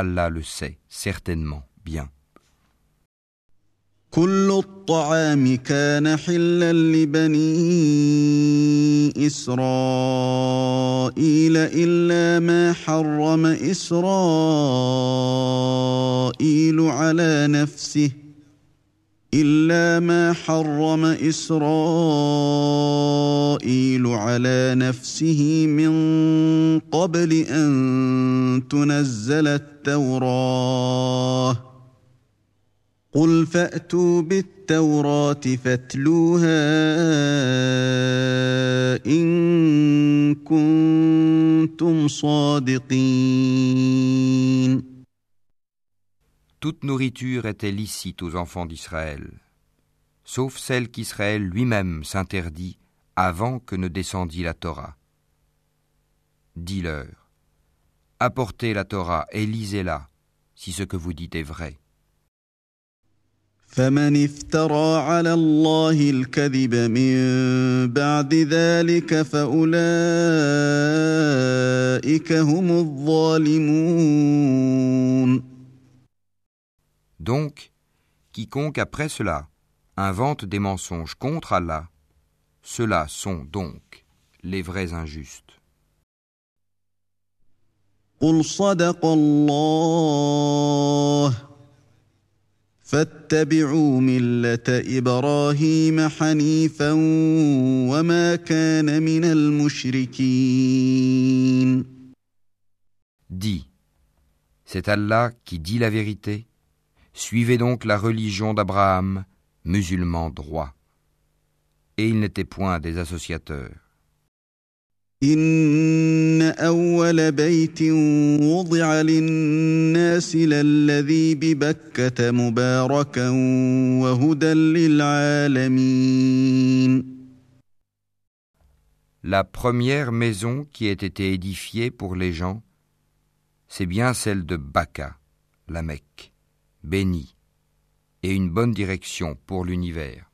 S2: Allah le sait certainement bien.
S1: كل الطعام كان حلا لبني إسرائيل إلا ما حرم إسرائيل على نفسه إلا ما حرم إسرائيل على نفسه من قبل أن تنزل التوراة قل فأتوا بالتوراة فاتلوها إن كنتم صادقين
S2: toute nourriture était licite aux enfants d'Israël, sauf celle qu'Israël lui-même s'interdit avant que ne descendît la Torah. Dis-leur, apportez la Torah et lisez-la, si ce que vous dites est vrai. Donc, quiconque après cela invente des mensonges contre Allah, ceux-là sont donc les vrais injustes. Dis, c'est Allah qui dit la vérité Suivez donc la religion d'Abraham, musulman droit. Et il n'était point des associateurs. La première maison qui ait été édifiée pour les gens, c'est bien celle de Baka, la Mecque béni et une bonne direction pour l'univers.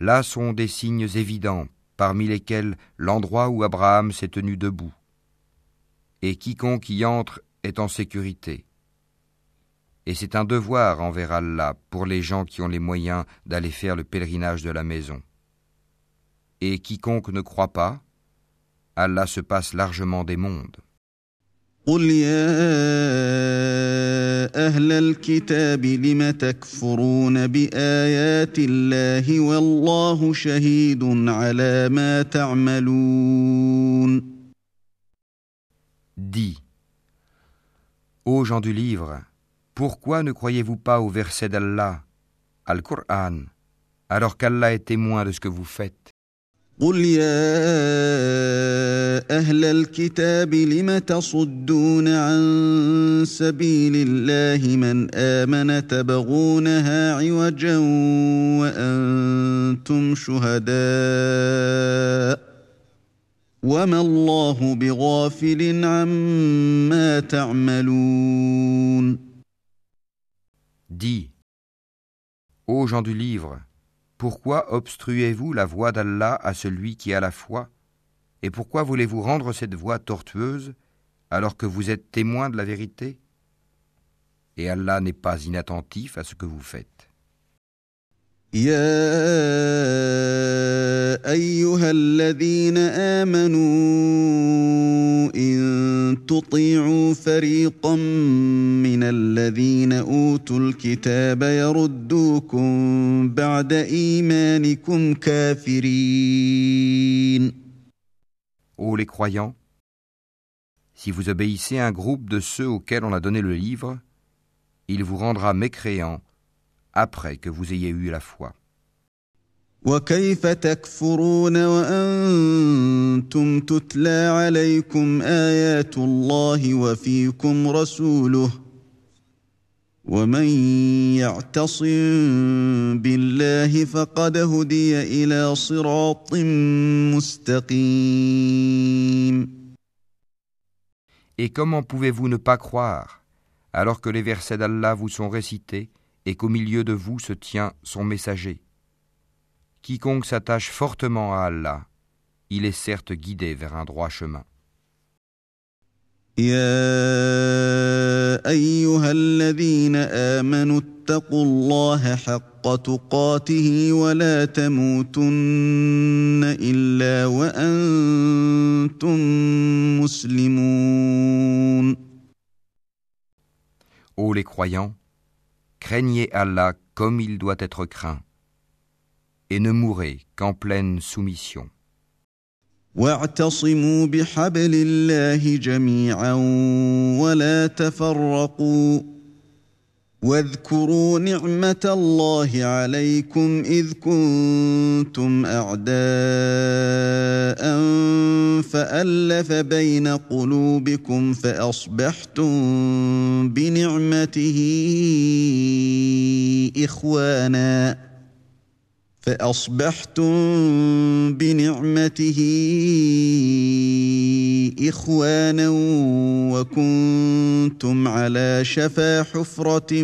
S1: Là
S2: sont des signes évidents, parmi lesquels l'endroit où Abraham s'est tenu debout. Et quiconque y entre est en sécurité. Et c'est un devoir envers Allah pour les gens qui ont les moyens d'aller faire le pèlerinage de la maison. Et quiconque ne croit pas, Allah se passe largement des mondes.
S1: قل يا أهل الكتاب لم تكفرون بآيات الله والله شهيد على ما تعملون
S2: Dis, ô gens du livre, pourquoi ne croyez-vous pas au verset d'Allah, Al-Qur'an, alors qu'Allah est témoin de ce que vous faites
S1: قل يا أهل الكتاب لم تصدون عن سبيل الله من آمن تبغونها عوجا وأنتم شهداء وما الله بغافل عما تعملون.
S2: Dis, ô gens du livre, Pourquoi obstruez-vous la voie d'Allah à celui qui a la foi? Et pourquoi voulez-vous rendre cette voie tortueuse alors que vous êtes témoin de la vérité? Et Allah n'est pas inattentif à ce que vous faites.
S1: تطيعوا فريقا من الذين اوتوا الكتاب يردوكم بعد ايمانكم كافرين
S2: Ô les croyants, si vous obéissez à un groupe de ceux auxquels on a donné le livre, il vous rendra mécréant après que vous ayez eu la foi.
S1: وكيف تكفرون وانتم تتلى عليكم ايات الله وفيكم رسوله ومن يعتصم بالله فقد هدي الى صراط مستقيم
S2: Et comment pouvez-vous ne pas croire alors que les versets d'Allah vous sont récités et qu'au milieu de vous se tient son messager Quiconque s'attache fortement à Allah, il est certes guidé vers un droit chemin.
S1: يا ايها الذين امنوا اتقوا الله حق تقاته ولا تموتن الا وانتم مسلمون
S2: Ô les croyants, craignez Allah comme il doit être craint et ne mourrez qu'en pleine soumission.
S1: واعتصموا بحبل الله جميعا ولا تفرقوا واذكروا نعمه الله عليكم اذ كنتم اعداء والف بين قلوبكم فأصبحتم بنعمته إخوانا. فأصبحتم بنعمته إخوانا وكنتم على شفا حفرة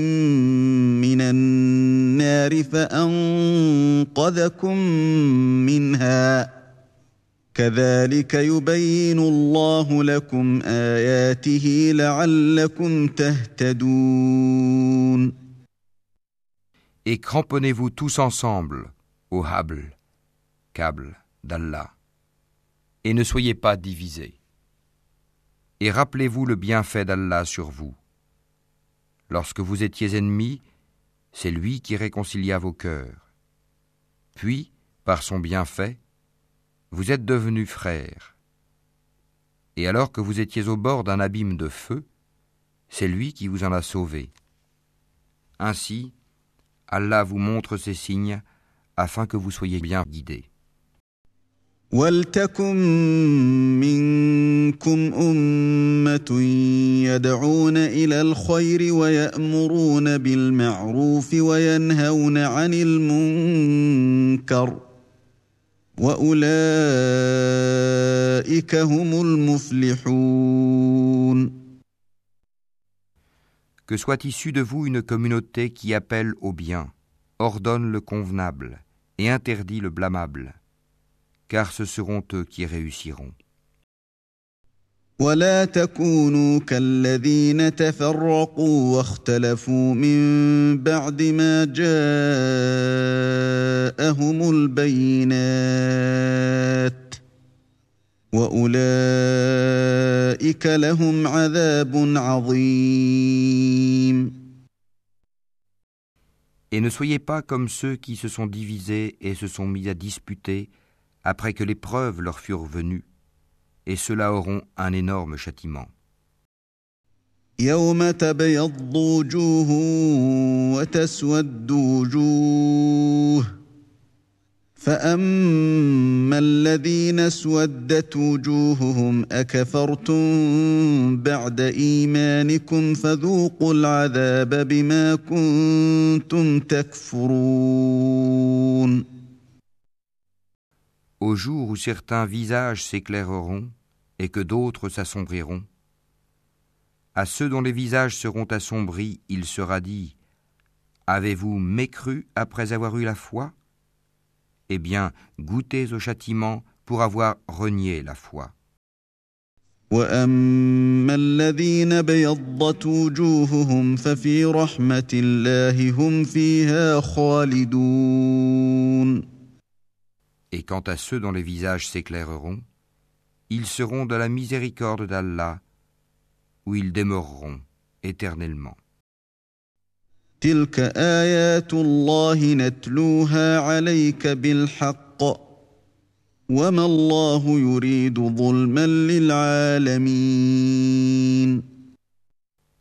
S1: من النار فأنقذكم منها ۖ. كذلك يبين الله لكم اياته لعلكم تهتدون
S2: Et cramponnez-vous tous ensemble au habl, câble d'Allah, et ne soyez pas divisés. Et rappelez-vous le bienfait d'Allah sur vous. Lorsque vous étiez ennemis, c'est lui qui réconcilia vos cœurs. Puis, par son bienfait, vous êtes devenus frères. Et alors que vous étiez au bord d'un abîme de feu, c'est lui qui vous en a sauvés. Ainsi, Allah vous montre ces signes afin que vous soyez bien guidés.
S1: ولتكن منكم أمة يدعون إلى الخير ويأمرون بالمعروف وينهون عن المنكر وأولئك هم المفلحون
S2: Que soit issue de vous une communauté qui appelle au bien, ordonne le convenable et interdit le blâmable, car ce seront eux qui réussiront.
S1: ولا تكونوا كالذين تفرقوا واختلفوا من بعد ما جاءهم البينات واولئك لهم عذاب عظيم
S2: Et ne soyez pas comme ceux qui se sont divisés et se sont mis à disputer après que les preuves leur furent venues, et ceux-là auront un énorme châtiment.
S1: فأما الذين اسودت وجوههم أكفرتم بعد إيمانكم فذوقوا العذاب بما كنتم تكفرون
S2: Au jour où certains visages s'éclaireront et que d'autres s'assombriront, à ceux dont les visages seront assombris, il sera dit Avez-vous mécru après avoir eu la foi? Eh bien, goûtez au châtiment pour avoir renié la foi. Et quant à ceux dont les visages s'éclaireront, ils seront de la miséricorde d'Allah, où ils demeureront éternellement.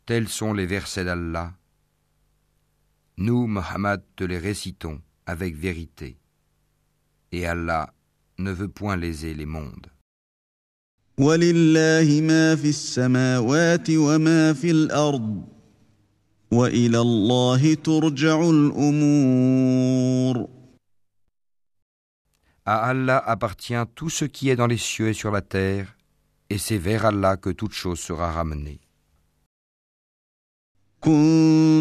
S2: Tels sont les versets d'Allah. Nous, Mohammed, te les récitons avec vérité et Allah ne veut point léser les mondes. À Allah appartient tout ce qui est dans les cieux et sur la terre, et c'est vers Allah que toute chose sera ramenée.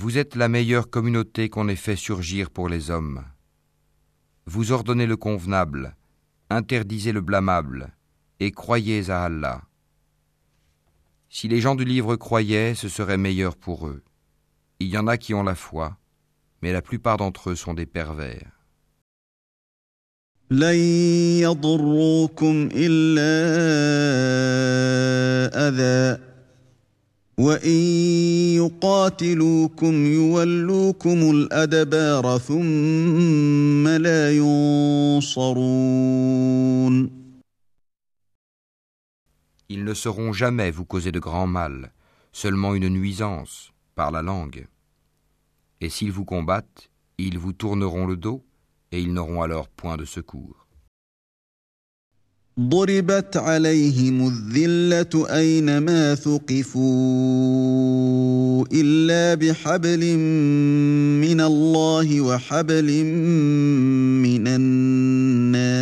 S2: Vous êtes la meilleure communauté qu'on ait fait surgir pour les hommes. Vous ordonnez le convenable, interdisez le blâmable, et croyez à Allah. Si les gens du livre croyaient, ce serait meilleur pour eux. Il y en a qui ont la foi, mais la plupart d'entre eux sont des pervers.
S1: لن يضروكم إلا أذى وإن يقاتلوكم يولوكم الأدبار ثم لا ينصرون
S2: Ils ne sauront jamais vous causer de grand mal, seulement une nuisance, par la langue. Et s'ils vous combattent, ils vous tourneront le dos, et ils n'auront alors point de secours.
S1: ضربت عليهم الذلة أينما ثقفوا إلا بحبل من الله وحبل من الناس.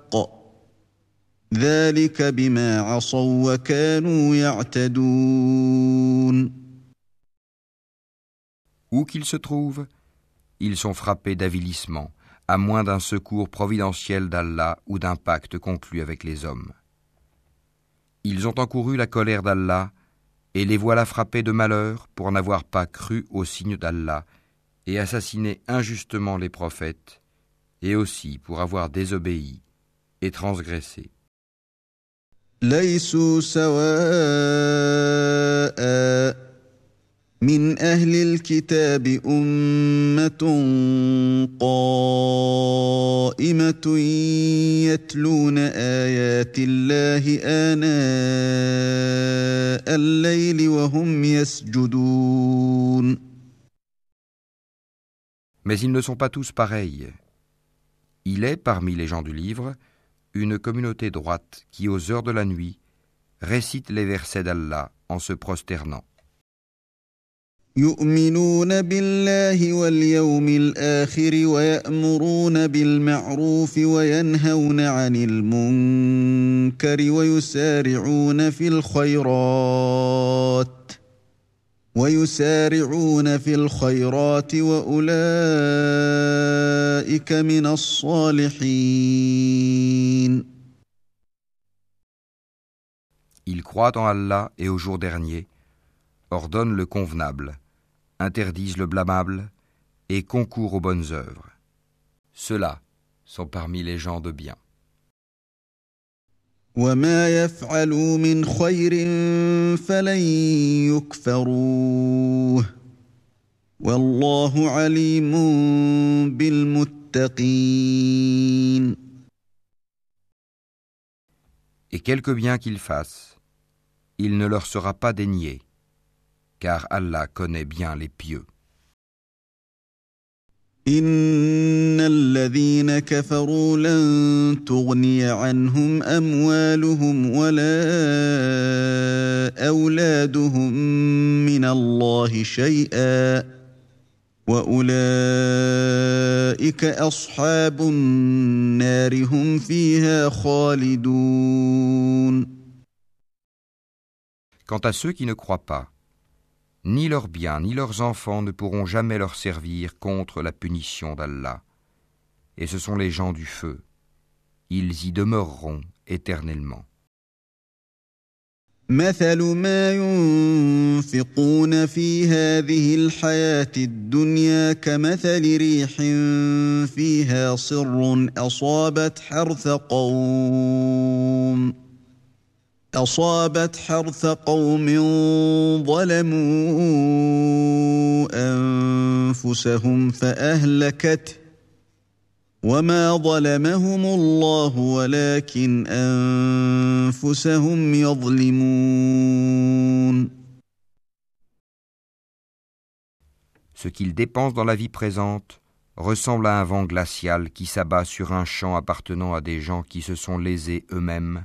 S2: Où qu'ils se trouvent, ils sont frappés d'avilissement, à moins d'un secours providentiel d'Allah ou d'un pacte conclu avec les hommes. Ils ont encouru la colère d'Allah, et les voilà frappés de malheur pour n'avoir pas cru au signe d'Allah, et assassiné injustement les prophètes, et aussi pour avoir désobéi et transgressé.
S1: ليسوا سواء من أهل الكتاب أمة قائمة يتلون آيات الله آناء الليل وهم يسجدون
S2: Mais ils ne sont pas tous pareils. Il est, parmi les gens du livre, une communauté droite qui, aux heures de la nuit, récite les versets d'Allah en se prosternant.
S1: يؤمنون بالله واليوم الآخر ويأمرون بالمعروف وينهون عن المنكر ويسارعون في الخيرات ويسارعون في الخيرات وأولئك من الصالحين
S2: Ils croient en Allah et au jour dernier, ordonnent le convenable, interdisent le blâmable et concourent aux bonnes œuvres. Ceux-là sont parmi les gens de bien.
S1: وما يفعلوا من خير فلن يكفروه والله عليم بالمتقين
S2: Et quelque bien qu'ils fassent, il ne leur sera pas dénié, car Allah connaît bien les pieux.
S1: إن الذين كفروا لن تغني عنهم أموالهم ولا أولادهم من الله شيئا وأولئك أصحاب النار هم فيها خالدون
S2: Quant à ceux qui ne croient pas, ni leurs biens ni leurs enfants ne pourront jamais leur servir contre la punition d'Allah. Et ce sont les gens du feu. Ils y demeureront éternellement.
S1: أصابت حرث قوم ظلموا أنفسهم فأهلكته وما ظلمهم الله ولكن أنفسهم يظلمون
S2: Ce qu'ils dépensent dans la vie présente ressemble à un vent glacial qui s'abat sur un champ appartenant à des gens qui se sont lésés eux-mêmes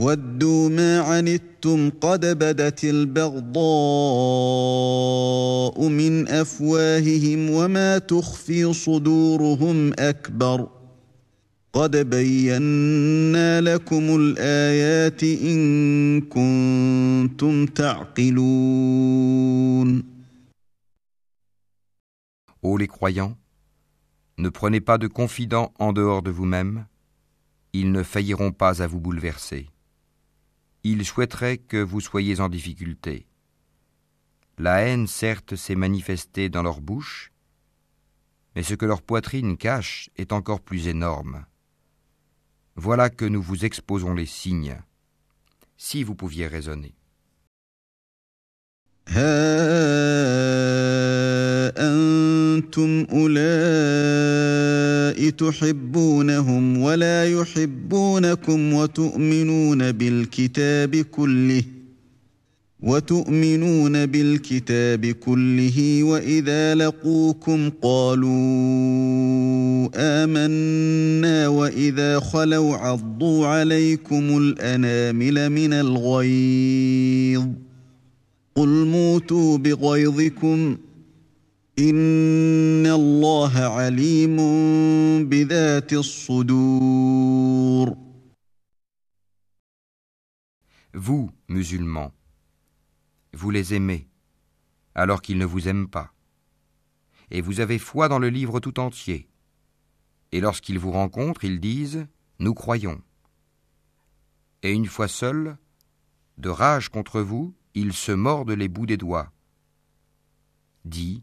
S1: ودوا ما عنتم قد بدت البغضاء من افواههم وما تخفي صدورهم اكبر قد بينا لكم الايات ان كنتم تعقلون
S2: Ô les croyants, ne prenez pas de confidents en dehors de vous-même, ils ne failliront pas à vous bouleverser. Ils souhaiteraient que vous soyez en difficulté. La haine, certes, s'est manifestée dans leur bouche, mais ce que leur poitrine cache est encore plus énorme. Voilà que nous vous exposons les signes, si vous pouviez raisonner.
S1: تحبونهم ولا يحبونكم وتؤمنون بالكتاب كله وتؤمنون بالكتاب كله وإذا لقوكم قالوا آمنا وإذا خلوا عضوا عليكم الأنامل من الغيظ. قل موتوا بغيظكم
S2: Vous, musulmans, vous les aimez, alors qu'ils ne vous aiment pas. Et vous avez foi dans le livre tout entier. Et lorsqu'ils vous rencontrent, ils disent Nous croyons. Et une fois seuls, de rage contre vous, ils se mordent les bouts des doigts. Dit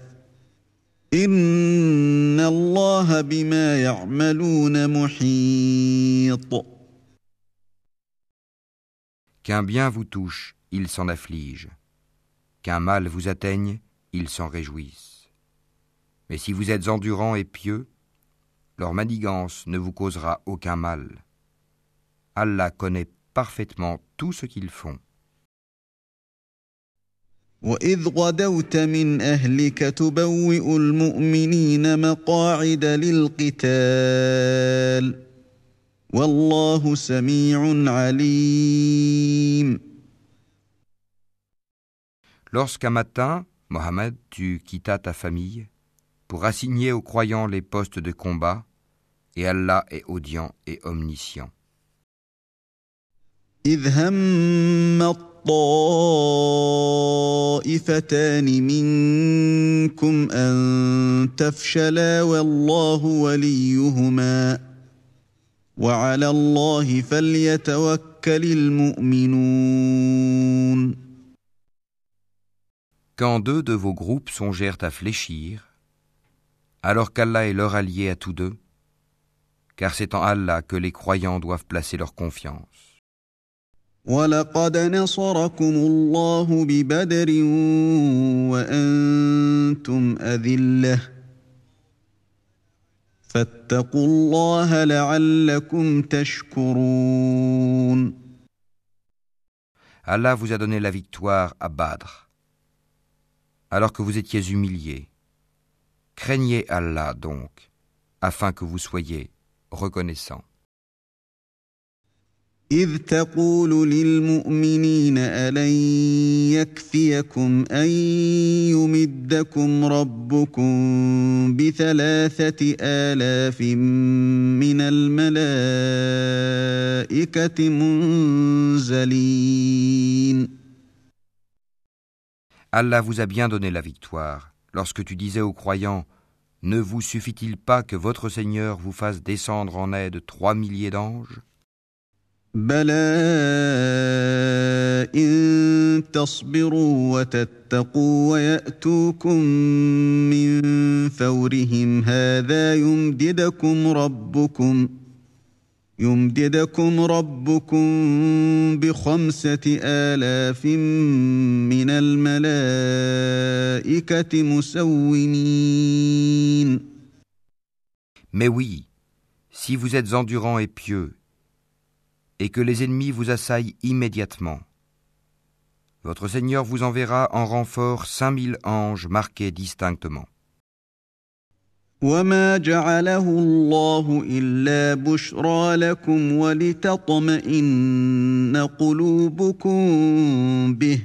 S1: Qu'un
S2: bien vous touche, ils s'en affligent. Qu'un mal vous atteigne, ils s'en réjouissent. Mais si vous êtes endurant et pieux, leur manigance ne vous causera aucun mal. Allah connaît parfaitement tout ce qu'ils font.
S1: واذ غدوت من اهلك تبوئ المؤمنين مقاعد للقتال والله سميع عليم
S2: Lorsqu'un matin, Mohammed, tu quittas ta famille pour assigner aux croyants les postes de combat, et Allah est audient et omniscient.
S1: إذ هم الطائفتان منكم أن تفشلا والله وليهما وعلى الله فليتوكل المؤمنون
S2: Quand deux de vos groupes songèrent à fléchir, alors qu'Allah est leur allié à tous deux, car c'est en Allah que les croyants doivent placer leur confiance.
S1: ولقد نصركم الله ببدر وأنتم أذلة فاتقوا الله لعلكم تشكرون
S2: Allah vous a donné la victoire à Badr, alors que vous étiez humiliés. Craignez Allah donc, afin que vous soyez reconnaissants.
S1: إذ تقول للمؤمنين ألن يكفيكم أن يمدكم ربكم بثلاثة آلاف من الملائكة منزلين
S2: Allah vous a bien donné la victoire lorsque tu disais aux croyants Ne vous suffit-il pas que votre Seigneur vous fasse descendre en aide trois milliers d'anges
S1: بلى إن تصبروا وتتقوا ويأتوكم من فورهم هذا يمددكم ربكم يمددكم ربكم بخمسة آلاف من الملائكة مسومين
S2: Mais oui, si vous êtes endurants et pieux, et que les ennemis vous assaillent immédiatement. Votre Seigneur vous enverra en renfort cinq mille anges marqués distinctement.
S1: وما جعله الله إلا بشرى لكم ولتطمئن قلوبكم به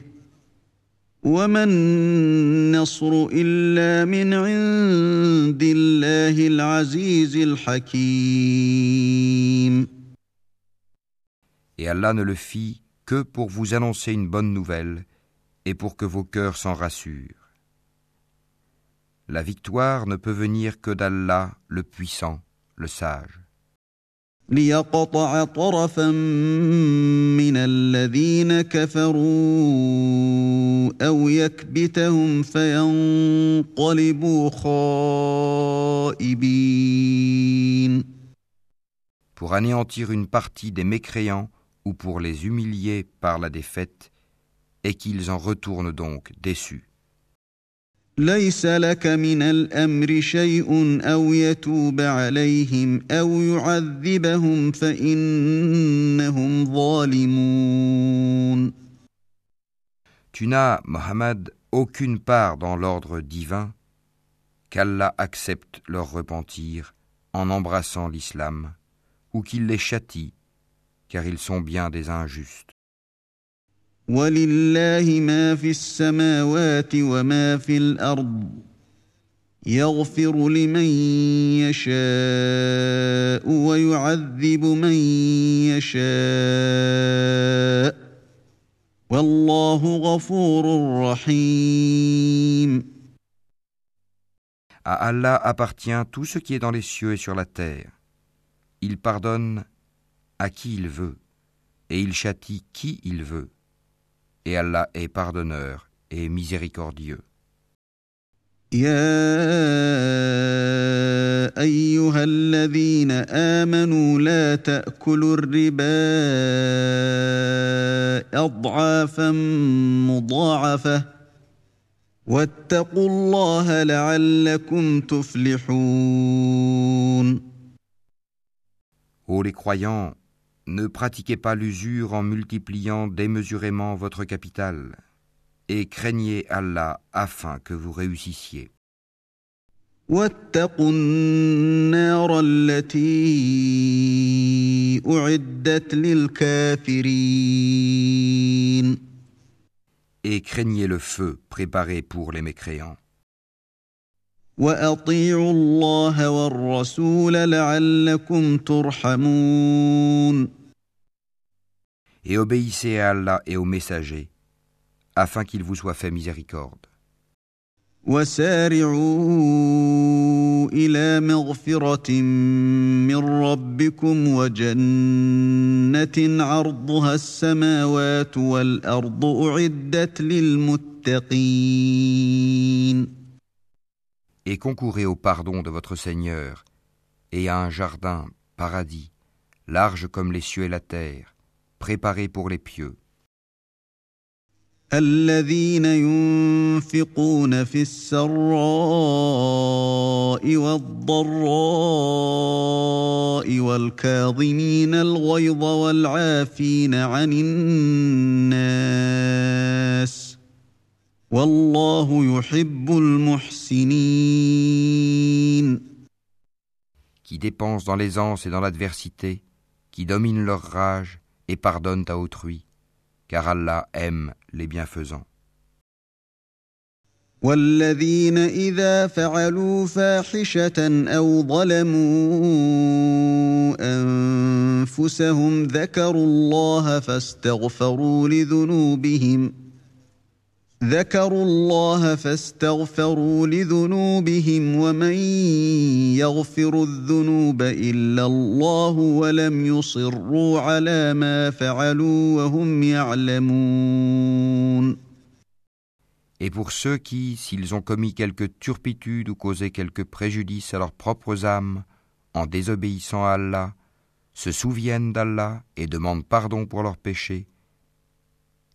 S1: وما النصر إلا من عند الله العزيز الحكيم
S2: et Allah ne le fit que pour vous annoncer une bonne nouvelle et pour que vos cœurs s'en rassurent. La victoire ne peut venir que d'Allah, le puissant, le sage. Pour anéantir une partie des mécréants ou pour les humilier par la défaite, et qu'ils en retournent donc déçus.
S1: ليس لك من الأمر شيء أو يتوب عليهم أو يعذبهم فإنهم ظالمون
S2: Tu n'as, Mohammed, aucune part dans l'ordre divin qu'Allah accepte leur repentir en embrassant l'islam, ou qu'il les châtie, car ils sont bien des injustes.
S1: ولله ما في السماوات وما في الأرض يغفر لمن يشاء ويعذب من يشاء والله غفور رحيم
S2: À Allah appartient tout ce qui est dans les cieux et sur la terre. Il pardonne à qui il veut, et il châtie qui il veut. Et Allah est pardonneur et miséricordieux.
S1: يا ايها الذين امنوا لا تاكلوا الربا اضعافا مضاعفه واتقوا الله لعلكم تفلحون
S2: Ô les croyants, ne pratiquez pas l'usure en multipliant démesurément votre capital, et craignez Allah afin que vous réussissiez. Et craignez le feu préparé pour les mécréants.
S1: وأطيعوا الله والرسول لعلكم ترحمون
S2: et obéissez à Allah et aux messagers, afin qu'il vous soit fait miséricorde.
S1: وسارعوا من ربكم عرضها السماوات للمتقين
S2: Et concourez au pardon de votre Seigneur et à un jardin, paradis, large comme les cieux et la terre, préparé pour les pieux.
S1: الذين ينفقون في السراء والضراء والكاظمين الغيظ والعافين عن الناس والله يحب المحسنين
S2: Qui dépensent dans l'aisance et dans l'adversité, qui dominent leur rage et pardonnent à autrui car Allah aime les bienfaisants.
S1: والذين إذا فعلوا فاحشة أو ظلموا أنفسهم ذكروا الله فاستغفروا لذنوبهم ۖ ذكروا الله فاستغفروا لذنوبهم ومن يغفر الذنوب الا الله ولم يصروا على ما فعلوا وهم يعلمون
S2: Et pour ceux qui, s'ils ont commis quelque turpitude ou causé quelque préjudice à leurs propres âmes en désobéissant à Allah, se souviennent d'Allah et demandent pardon pour leurs péchés,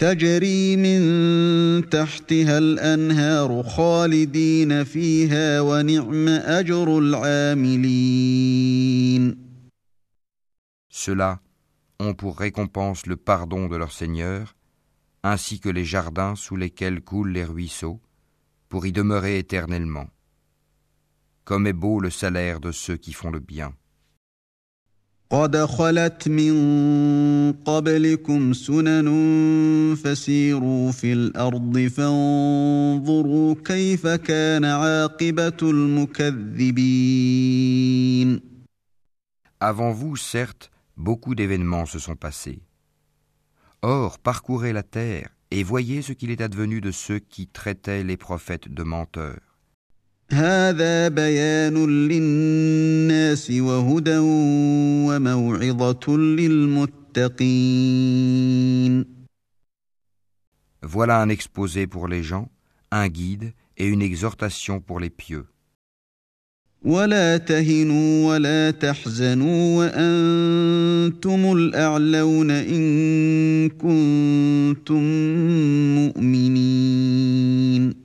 S1: تجري من تحتها الانهار خالدين فيها ونعم اجر العاملين
S2: Ceux-là ont pour récompense le pardon de leur Seigneur, ainsi que les jardins sous lesquels coulent les ruisseaux, pour y demeurer éternellement. Comme est beau le salaire de ceux qui font le bien.
S1: قد خلت من قبلكم سنن فسيروا في الارض فانظروا كيف كان عاقبه المكذبين
S2: Avant vous, certes, beaucoup d'événements se sont passés. Or, parcourez la terre et voyez ce qu'il est advenu de ceux qui traitaient les prophètes de menteurs.
S1: هذا بيان للناس وهدى وموعظة للمتقين
S2: Voilà un exposé pour les gens, un guide et une exhortation pour les pieux.
S1: ولا تهنوا ولا تحزنوا وأنتم الأعلون إن كنتم مؤمنين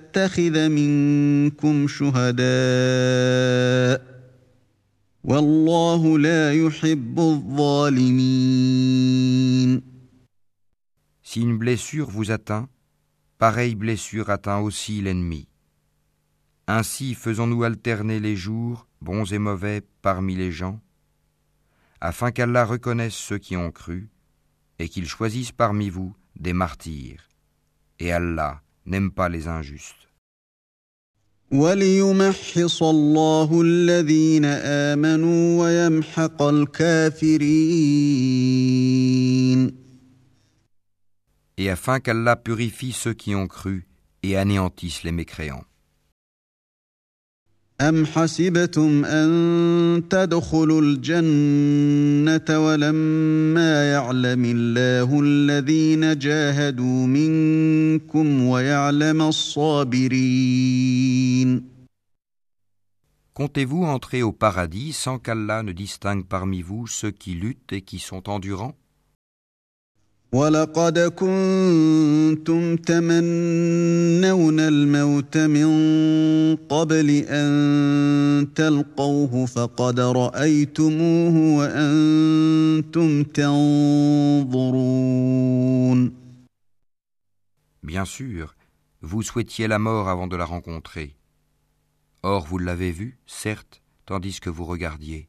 S1: ويتخذ منكم شهداء والله لا يحب الظالمين
S2: Si une blessure vous atteint, pareille blessure atteint aussi l'ennemi. Ainsi faisons-nous alterner les jours, bons et mauvais, parmi les gens, afin qu'Allah reconnaisse ceux qui ont cru, et qu'il choisisse parmi vous des martyrs. Et Allah n'aime pas les injustes. Et afin qu'Allah purifie ceux qui ont cru et anéantisse les mécréants.
S1: أم حسبتم أن تدخلوا الجنة ولما يعلم الله الذين جاهدوا منكم ويعلم الصابرين
S2: Comptez-vous entrer au paradis sans qu'Allah ne distingue parmi vous ceux qui luttent et qui sont endurants
S1: ولقد كنتم تمنون الموت من قبل أن تلقوه فقد رأيتموه وأنتم تنظرون
S2: Bien sûr, vous souhaitiez la mort avant de la rencontrer. Or vous l'avez vu, certes, tandis que vous regardiez.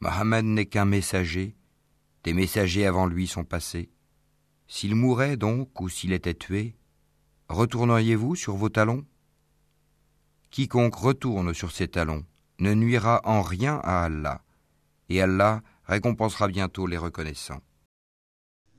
S1: Mohammed
S2: n'est qu'un messager, des messagers avant lui sont passés. S'il mourait donc ou s'il était tué, retourneriez-vous sur vos talons? Quiconque retourne sur ses talons ne nuira en rien à Allah, et Allah récompensera bientôt les reconnaissants.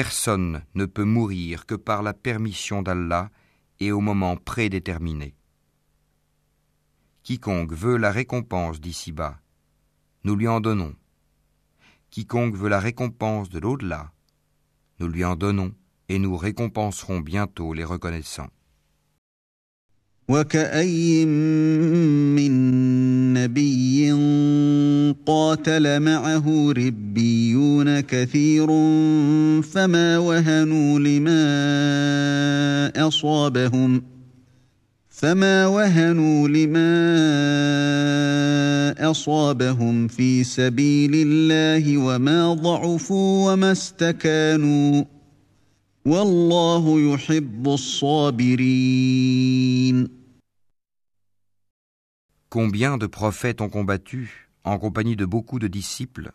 S2: Personne ne peut mourir que par la permission d'Allah et au moment prédéterminé. Quiconque veut la récompense d'ici-bas, nous lui en donnons. Quiconque veut la récompense de l'au-delà, nous lui en donnons et nous récompenserons bientôt les reconnaissants.
S1: وكاين من نبي قاتل معه ربيون كثير فما وهنوا لما اصابهم فما وهنوا لما اصابهم في سبيل الله وما ضعفوا وما استكانوا والله يحب الصابرين
S2: Combien de prophètes ont combattu, en compagnie de beaucoup de disciples?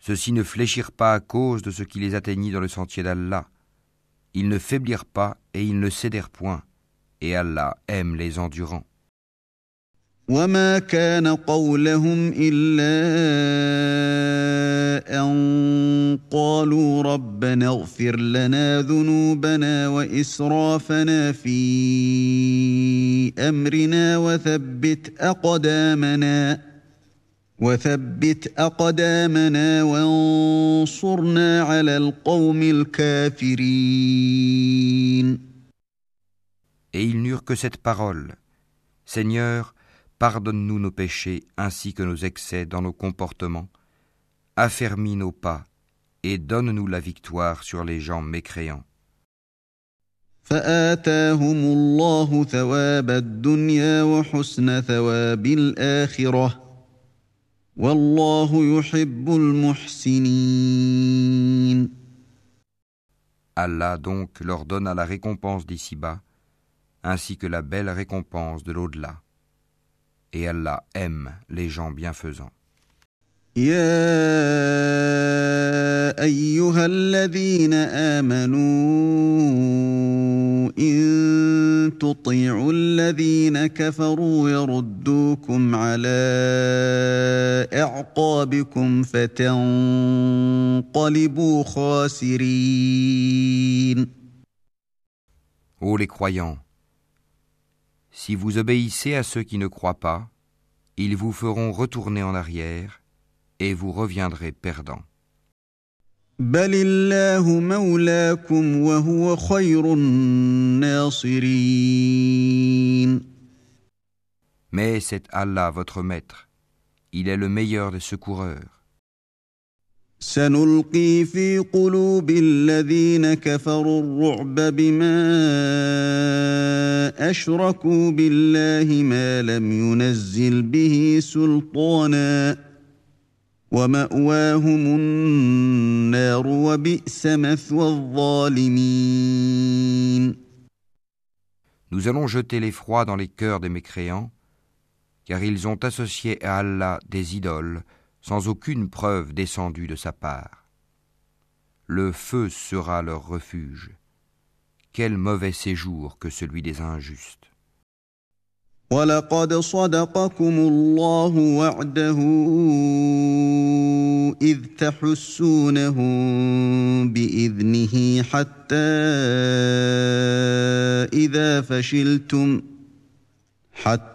S2: Ceux-ci ne fléchirent pas à cause de ce qui les atteignit dans le sentier d'Allah. Ils ne faiblirent pas et ils ne cédèrent point. Et Allah aime les endurants.
S1: وما كان قولهم الا ان قالوا ربنا اغفر لنا ذنوبنا واسرافنا في امرنا وثبت اقدامنا وثبت اقدامنا وانصرنا على القوم الكافرين.
S2: Et ils n'eurent que cette parole. Seigneur, Pardonne-nous nos péchés ainsi que nos excès dans nos comportements. Affermis nos pas et donne-nous la victoire sur les gens mécréants. Allah donc leur donna la récompense d'ici-bas, ainsi que la belle récompense de l'au-delà et Allah aime les gens bienfaisants.
S1: يا ايها الذين امنوا ان تطيعوا الذين كفروا يردوكم على اعقابكم فتنقلبوا خاسرين
S2: Ô les croyants, si vous obéissez à ceux qui ne croient pas, ils vous feront retourner en arrière et vous reviendrez
S1: perdant.
S2: Mais c'est Allah votre maître, il est le meilleur des secoureurs.
S1: سنلقي في قلوب الذين كفروا الرعب بما أشركوا بالله ما لم ينزل به سلطانا ومأواهم النار وبئس مثوى الظالمين.
S2: Nous allons jeter l'effroi dans les cœurs des mécréants, car ils ont associé à Allah des idoles sans aucune preuve descendue de sa part. Le feu sera leur refuge. Quel mauvais séjour que celui des injustes.
S1: ولقد صدقكم الله وعده إذ تحسونهم بإذنه حتى إذا فشلتم حتى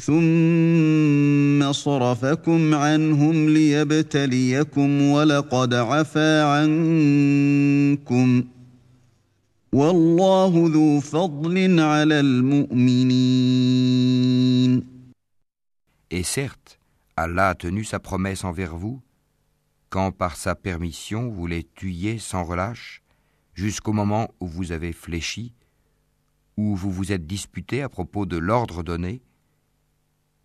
S1: ثم صرفكم عنهم ليبتليكم ولقد عفا عنكم والله ذو فضل على المؤمنين
S2: Et certes, Allah a tenu sa promesse envers vous, quand par sa permission vous les tuiez sans relâche, jusqu'au moment où vous avez fléchi, où vous vous êtes disputé à propos de l'ordre donné,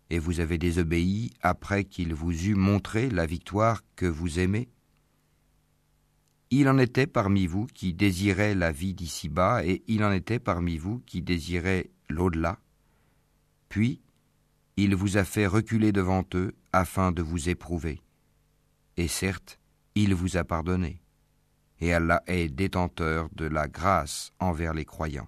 S2: et vous avez désobéi après qu'il vous eût montré la victoire que vous aimez Il en était parmi vous qui désiraient la vie d'ici-bas, et il en était parmi vous qui désiraient l'au-delà. Puis, il vous a fait reculer devant eux afin de vous éprouver. Et certes, il vous a pardonné. Et Allah est détenteur de la grâce envers les croyants.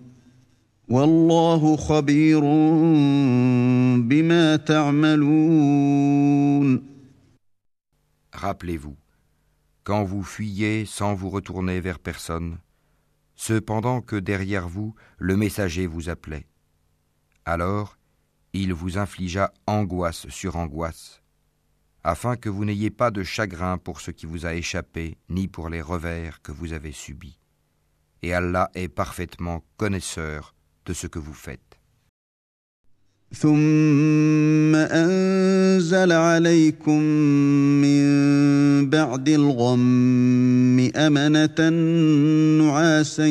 S2: Rappelez-vous, quand vous fuyez sans vous retourner vers personne, cependant que derrière vous le messager vous appelait. Alors, il vous infligea angoisse sur angoisse, afin que vous n'ayez pas de chagrin pour ce qui vous a échappé, ni pour les revers que vous avez subis. Et Allah est parfaitement connaisseur de ce que vous faites.
S1: ثم أنزل عليكم من بعد الغم أمنة نعاسا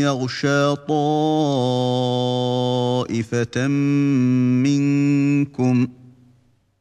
S1: يغشى طائفة منكم ۖ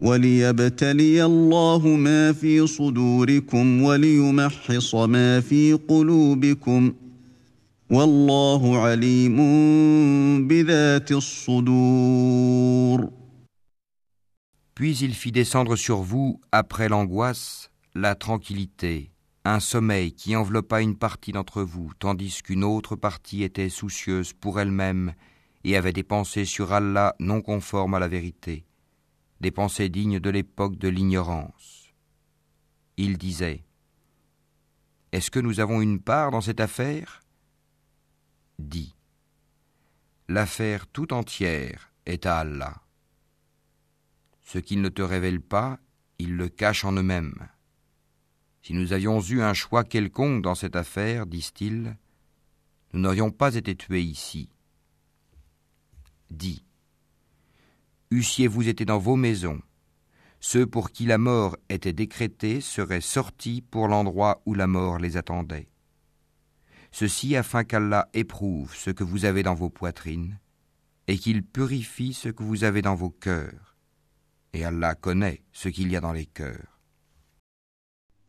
S1: وليبتلي الله ما في صدوركم وليمحص ما في قلوبكم والله عليم بذات الصدور
S2: Puis il fit descendre sur vous, après l'angoisse, la tranquillité, un sommeil qui enveloppa une partie d'entre vous, tandis qu'une autre partie était soucieuse pour elle-même et avait des pensées sur Allah non conformes à la vérité, des pensées dignes de l'époque de l'ignorance. Il disait Est-ce que nous avons une part dans cette affaire? Dit L'affaire tout entière est à Allah. Ce qu'ils ne te révèlent pas, ils le cachent en eux-mêmes. Si nous avions eu un choix quelconque dans cette affaire, disent-ils, nous n'aurions pas été tués ici. Dit Eussiez-vous été dans vos maisons, ceux pour qui la mort était décrétée seraient sortis pour l'endroit où la mort les attendait. Ceci afin qu'Allah éprouve ce que vous avez dans vos poitrines et qu'il purifie ce que vous avez dans vos cœurs et Allah connaît ce qu'il y a dans les cœurs.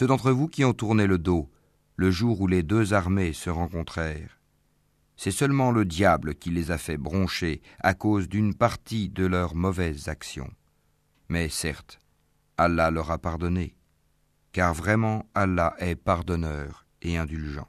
S1: Ceux
S2: d'entre vous qui ont tourné le dos le jour où les deux armées se rencontrèrent, c'est seulement le diable qui les a fait broncher à cause d'une partie de leurs mauvaises actions. Mais certes, Allah leur a pardonné, car vraiment Allah est pardonneur et indulgent.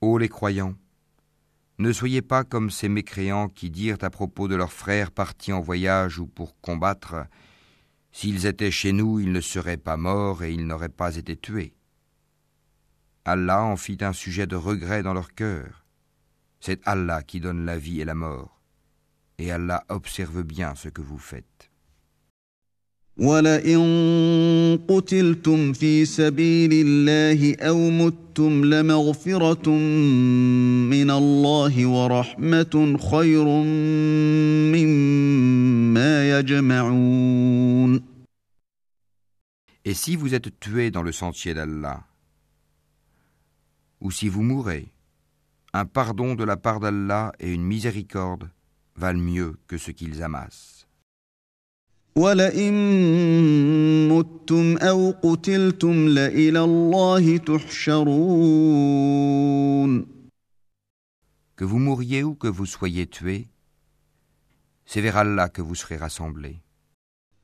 S1: Ô
S2: les croyants, ne soyez pas comme ces mécréants qui dirent à propos de leurs frères partis en voyage ou pour combattre S'ils étaient chez nous, ils ne seraient pas morts et ils n'auraient pas été tués. Allah en fit un sujet de regret dans leur cœur. C'est Allah qui donne la vie et la mort et Allah observe bien ce que vous faites. Et si vous êtes tué dans le sentier d'Allah, ou si vous mourrez, un pardon de la part d'Allah et une miséricorde valent mieux que ce qu'ils amassent. Que vous mouriez ou que vous soyez tués, c'est vers Allah que vous serez rassemblés.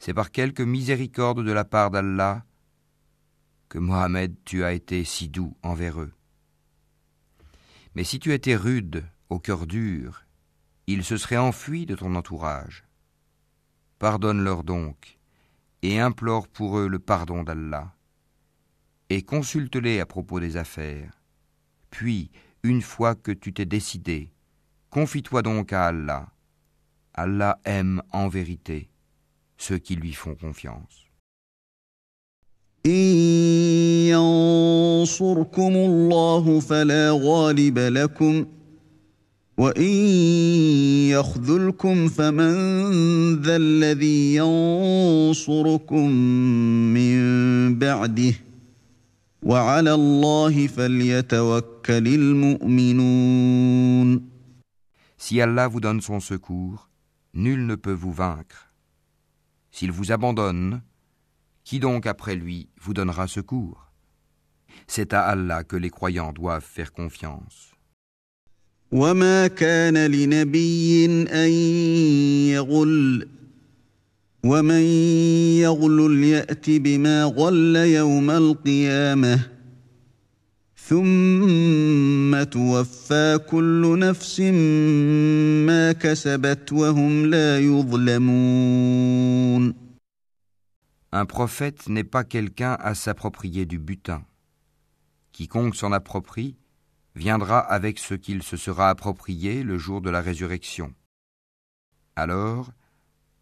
S1: C'est
S2: par quelque miséricorde de la part d'Allah que Mohammed tu as été si doux envers eux. Mais si tu étais rude, au cœur dur, ils se seraient enfuis de ton entourage. Pardonne-leur donc, et implore pour eux le pardon d'Allah, et consulte-les à propos des affaires puis, une fois que tu t'es décidé, confie-toi donc à Allah. Allah aime en vérité ceux qui lui font confiance. Si Allah vous donne son secours, nul ne peut vous vaincre. S'il vous abandonne, qui donc après lui vous donnera secours C'est à Allah que les croyants doivent faire confiance.
S1: وما كان لنبي ان يغل ومن يغل يات بما غل يوم القيامه ثم توفى كل نفس ما كسبت وهم لا يظلمون
S2: Un prophète n'est pas quelqu'un à s'approprier du butin. Quiconque s'en approprie viendra avec ce qu'il se sera approprié le jour de la résurrection. Alors,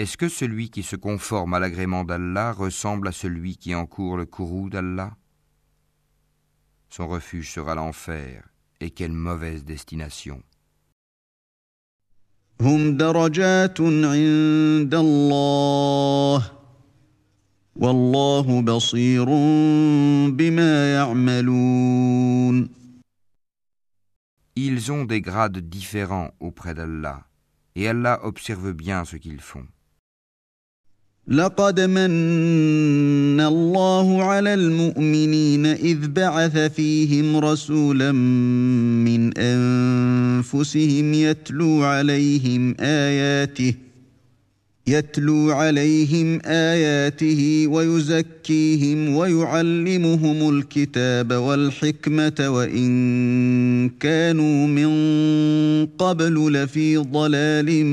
S2: Est-ce que celui qui se conforme à l'agrément d'Allah ressemble à celui qui encourt le courroux d'Allah? Son refuge sera l'enfer, et quelle mauvaise destination. Ils ont des grades différents auprès d'Allah, et Allah observe bien ce qu'ils font.
S1: لقد من الله على المؤمنين إذ بعث فيهم رسولا من أنفسهم يتلو عليهم آياته يتلو عليهم آياته ويزكيهم ويعلمهم الكتاب والحكمة وإن كانوا من قبل لفي ضلال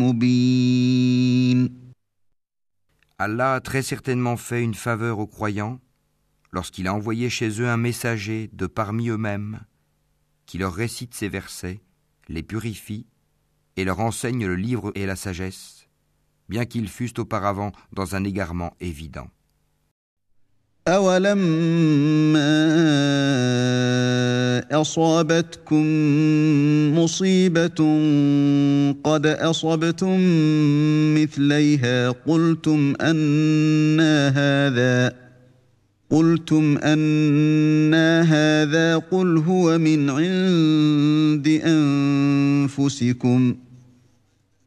S1: مبين.
S2: Allah a très certainement fait une faveur aux croyants lorsqu'il a envoyé chez eux un messager de parmi eux-mêmes qui leur récite ces versets, les purifie et leur enseigne le livre et la sagesse bien qu'ils fussent auparavant dans un égarement évident.
S1: أصابتكم مصيبة قد أصبتم مثليها قلتم أنا هذا قلتم أنا هذا قل هو من عند أنفسكم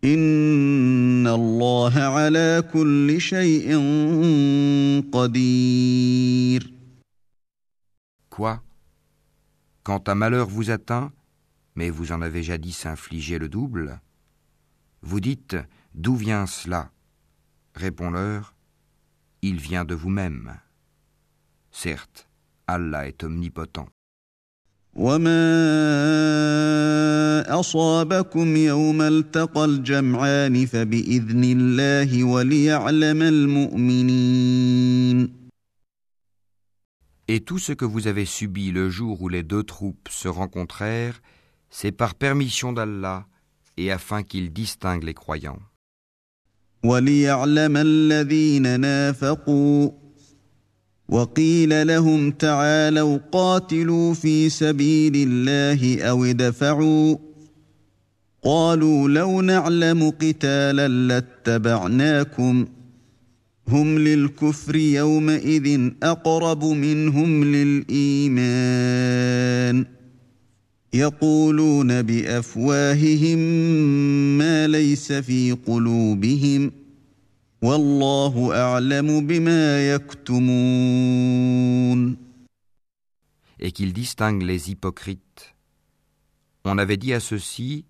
S1: إن الله على كل شيء قدير.
S2: Quoi? Quand un malheur vous atteint, mais vous en avez jadis infligé le double, vous dites D'où vient cela? Réponds-leur Il vient de vous-même. Certes, Allah est omnipotent.
S1: Et
S2: tout ce que vous avez subi le jour où les deux troupes se rencontrèrent, c'est par permission d'Allah et afin qu'il distingue les croyants.
S1: وقيل لهم تعالوا قاتلوا في سبيل الله او ادفعوا قالوا لو نعلم قتالا لاتبعناكم هم للكفر يومئذ اقرب منهم للايمان يقولون بافواههم ما ليس في قلوبهم Et
S2: qu'il distingue les hypocrites. On avait dit à ceux-ci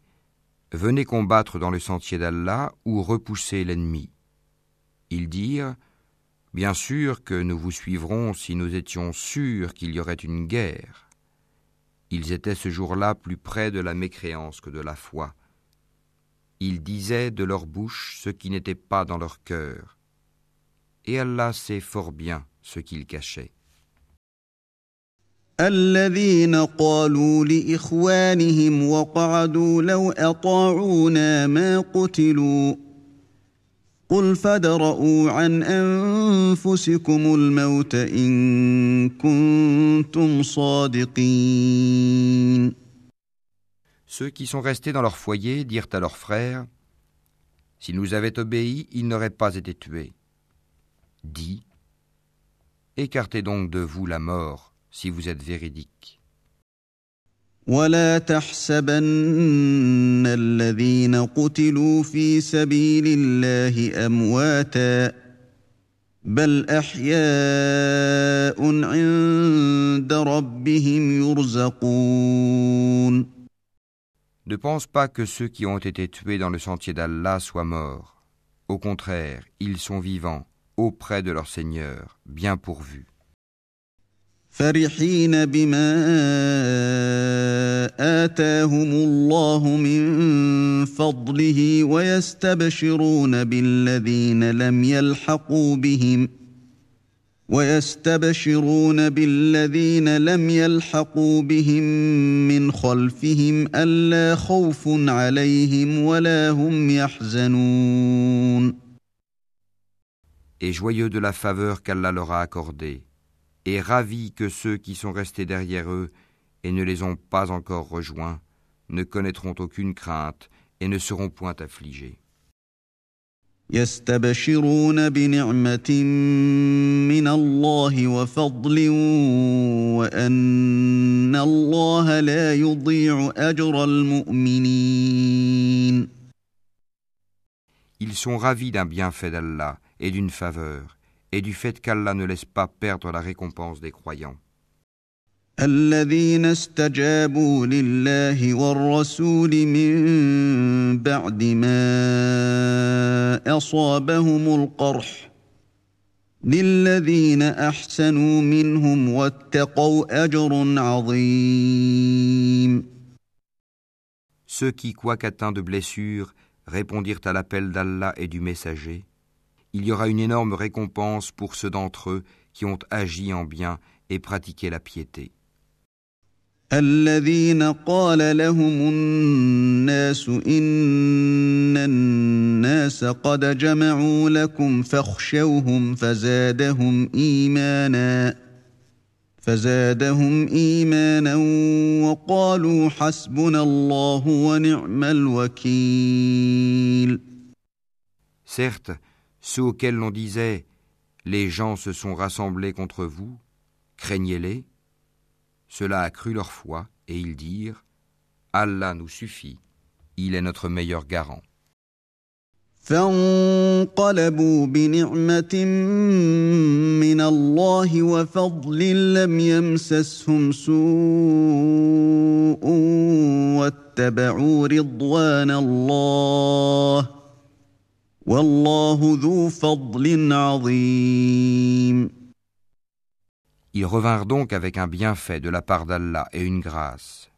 S2: Venez combattre dans le sentier d'Allah ou repoussez l'ennemi. Ils dirent Bien sûr que nous vous suivrons si nous étions sûrs qu'il y aurait une guerre. Ils étaient ce jour-là plus près de la mécréance que de la foi. Ils disaient de leur bouche ce qui n'était pas dans leur cœur. Et Allah sait fort bien ce qu'ils cachaient.
S1: الذين قالوا لإخوانهم وقعدوا لو أطاعونا ما قتلوا قل فادرءوا عن أنفسكم الموت إن كنتم صادقين
S2: Ceux qui sont restés dans leur foyer dirent à leurs frères S'ils nous avaient obéi, ils n'auraient pas été tués. Dis Écartez donc de vous la mort si vous êtes véridique.
S1: ولا تحسبن الذين قتلوا في سبيل الله امواتا بل احياء عند ربهم يرزقون
S2: Ne pense pas que ceux qui ont été tués dans le sentier d'Allah soient morts. Au contraire, ils sont vivants, auprès de leur Seigneur, bien pourvus.
S1: فرحين بما آتاهم الله من فضله ويستبشرون بالذين لم يلحقوا بهم ويستبشرون بالذين لم يلحقوا بهم من خلفهم ألا خوف عليهم ولا هم يحزنون.
S2: Et joyeux de la faveur qu'Allah leur a accordée, et ravis que ceux qui sont restés derrière eux et ne les ont pas encore rejoints ne connaîtront aucune crainte et ne seront point affligés. Ils sont ravis d'un bienfait d'Allah et d'une faveur, et du fait qu'Allah ne laisse pas perdre la récompense des croyants.
S1: الذين استجابوا لله والرسول من بعد ما اصابهم القرح للذين احسنوا منهم واتقوا اجر عظيم
S2: Ceux qui, quoiqu'atteints de blessures, répondirent à l'appel d'Allah et du messager, il y aura une énorme récompense pour ceux d'entre eux qui ont agi en bien et pratiqué la piété.
S1: الذين قال لهم الناس ان الناس قد جمعوا لكم فاخشوهم فزادهم ايمانا فزادهم ايمانا وقالوا حسبنا الله ونعم الوكيل
S2: Certes, ceux auxquels l'on disait Les gens se sont rassemblés contre vous, craignez-les. Cela a cru leur foi, et ils dirent Allah nous suffit, il est notre meilleur garant.
S1: فانقلبوا بنعمة من الله وفضل لم يمسسهم سوء واتبعوا رضوان الله
S2: Ils revinrent donc avec un bienfait de la part d'Allah et une grâce.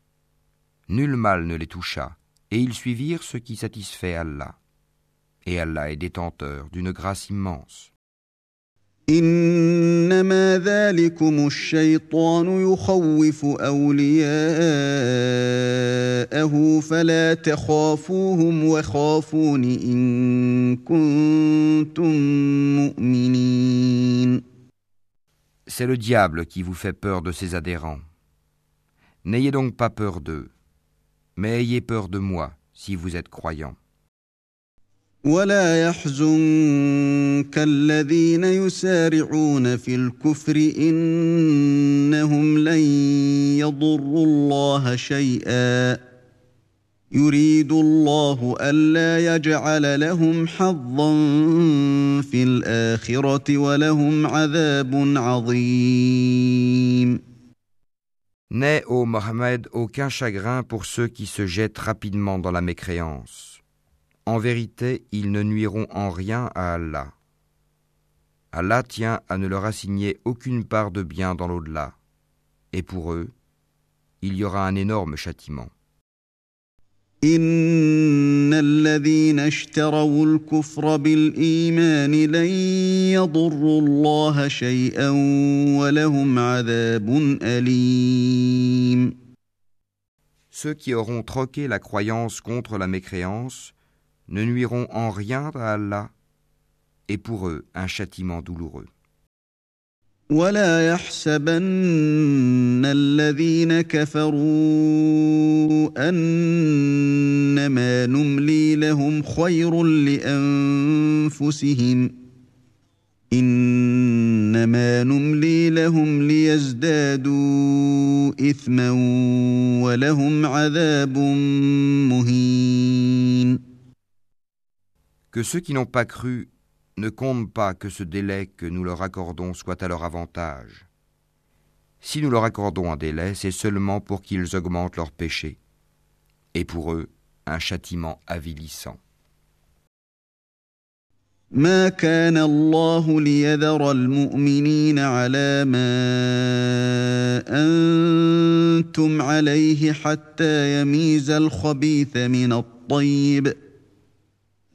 S2: Nul mal ne les toucha, et ils suivirent ce qui satisfait Allah. Et Allah est détenteur d'une grâce immense.
S1: إنما ذلكم الشيطان يخوف أولياءه فلا تخافوهم وخافون إن كنتم مؤمنين
S2: C'est le diable qui vous fait peur de ses adhérents. N'ayez donc pas peur d'eux, mais ayez peur de moi si vous êtes croyants.
S1: ولا يحزنك الذين يسارعون في الكفر إنهم لن يضروا الله شيئا يريد الله ألا يجعل لهم حظا في الآخرة ولهم عذاب عظيم
S2: N'aie, ô Mohammed, aucun chagrin pour ceux qui se jettent rapidement dans la mécréance. En vérité, ils ne nuiront en rien à Allah. Allah tient à ne leur assigner aucune part de bien dans l'au-delà. Et pour eux, il y aura un énorme châtiment.
S1: إن الذين اشتروا الكفر بالإيمان لن يضروا الله شيئا ولهم عذاب أليم
S2: Ceux qui auront troqué la croyance contre la mécréance ne nuiront en rien à Allah et pour eux un châtiment douloureux.
S1: ولا يحسبن الذين كفروا انما نملي لهم خير لانفسهم انما نملي لهم ليزدادوا اثما ولهم عذاب مهين
S2: Que ceux qui n'ont pas cru ne comptent pas que ce délai que nous leur accordons soit à leur avantage. Si nous leur accordons un délai, c'est seulement pour qu'ils augmentent leurs péchés, et pour eux un châtiment avilissant.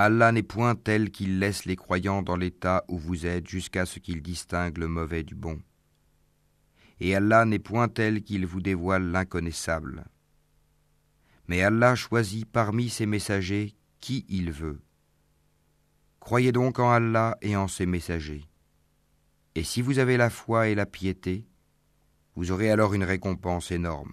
S2: Allah n'est point tel qu'il laisse les croyants dans l'état où vous êtes jusqu'à ce qu'il distingue le mauvais du bon. Et Allah n'est point tel qu'il vous dévoile l'inconnaissable. Mais Allah choisit parmi ses messagers qui il veut. Croyez donc en Allah et en ses messagers. Et si vous avez la foi et la piété, vous aurez alors une récompense énorme.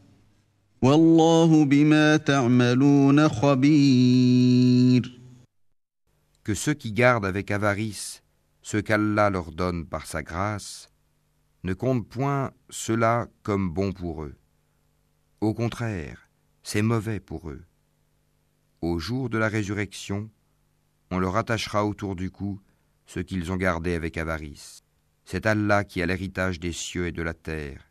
S2: Que ceux qui gardent avec avarice ce qu'Allah leur donne par sa grâce ne comptent point cela comme bon pour eux. Au contraire, c'est mauvais pour eux. Au jour de la résurrection, on leur attachera autour du cou ce qu'ils ont gardé avec avarice. C'est Allah qui a l'héritage des cieux et de la terre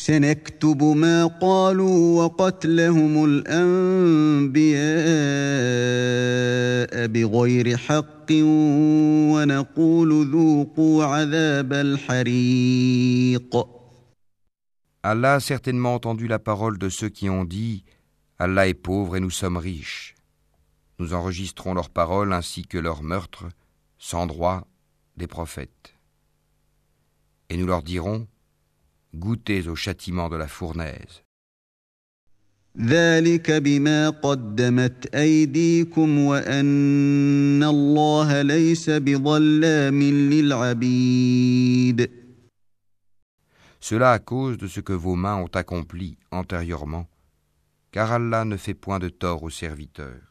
S1: سنكتب ما قالوا وقتلهم الأنبياء بغير حق
S2: Allah a certainement entendu la parole de ceux qui ont dit Allah est pauvre et nous sommes riches. Nous enregistrons leurs paroles ainsi que leurs meurtres, sans droit, des prophètes. Et nous leur dirons goûtez au châtiment de la fournaise. Cela à cause de ce que vos mains ont accompli antérieurement, car Allah ne fait point de tort aux serviteurs.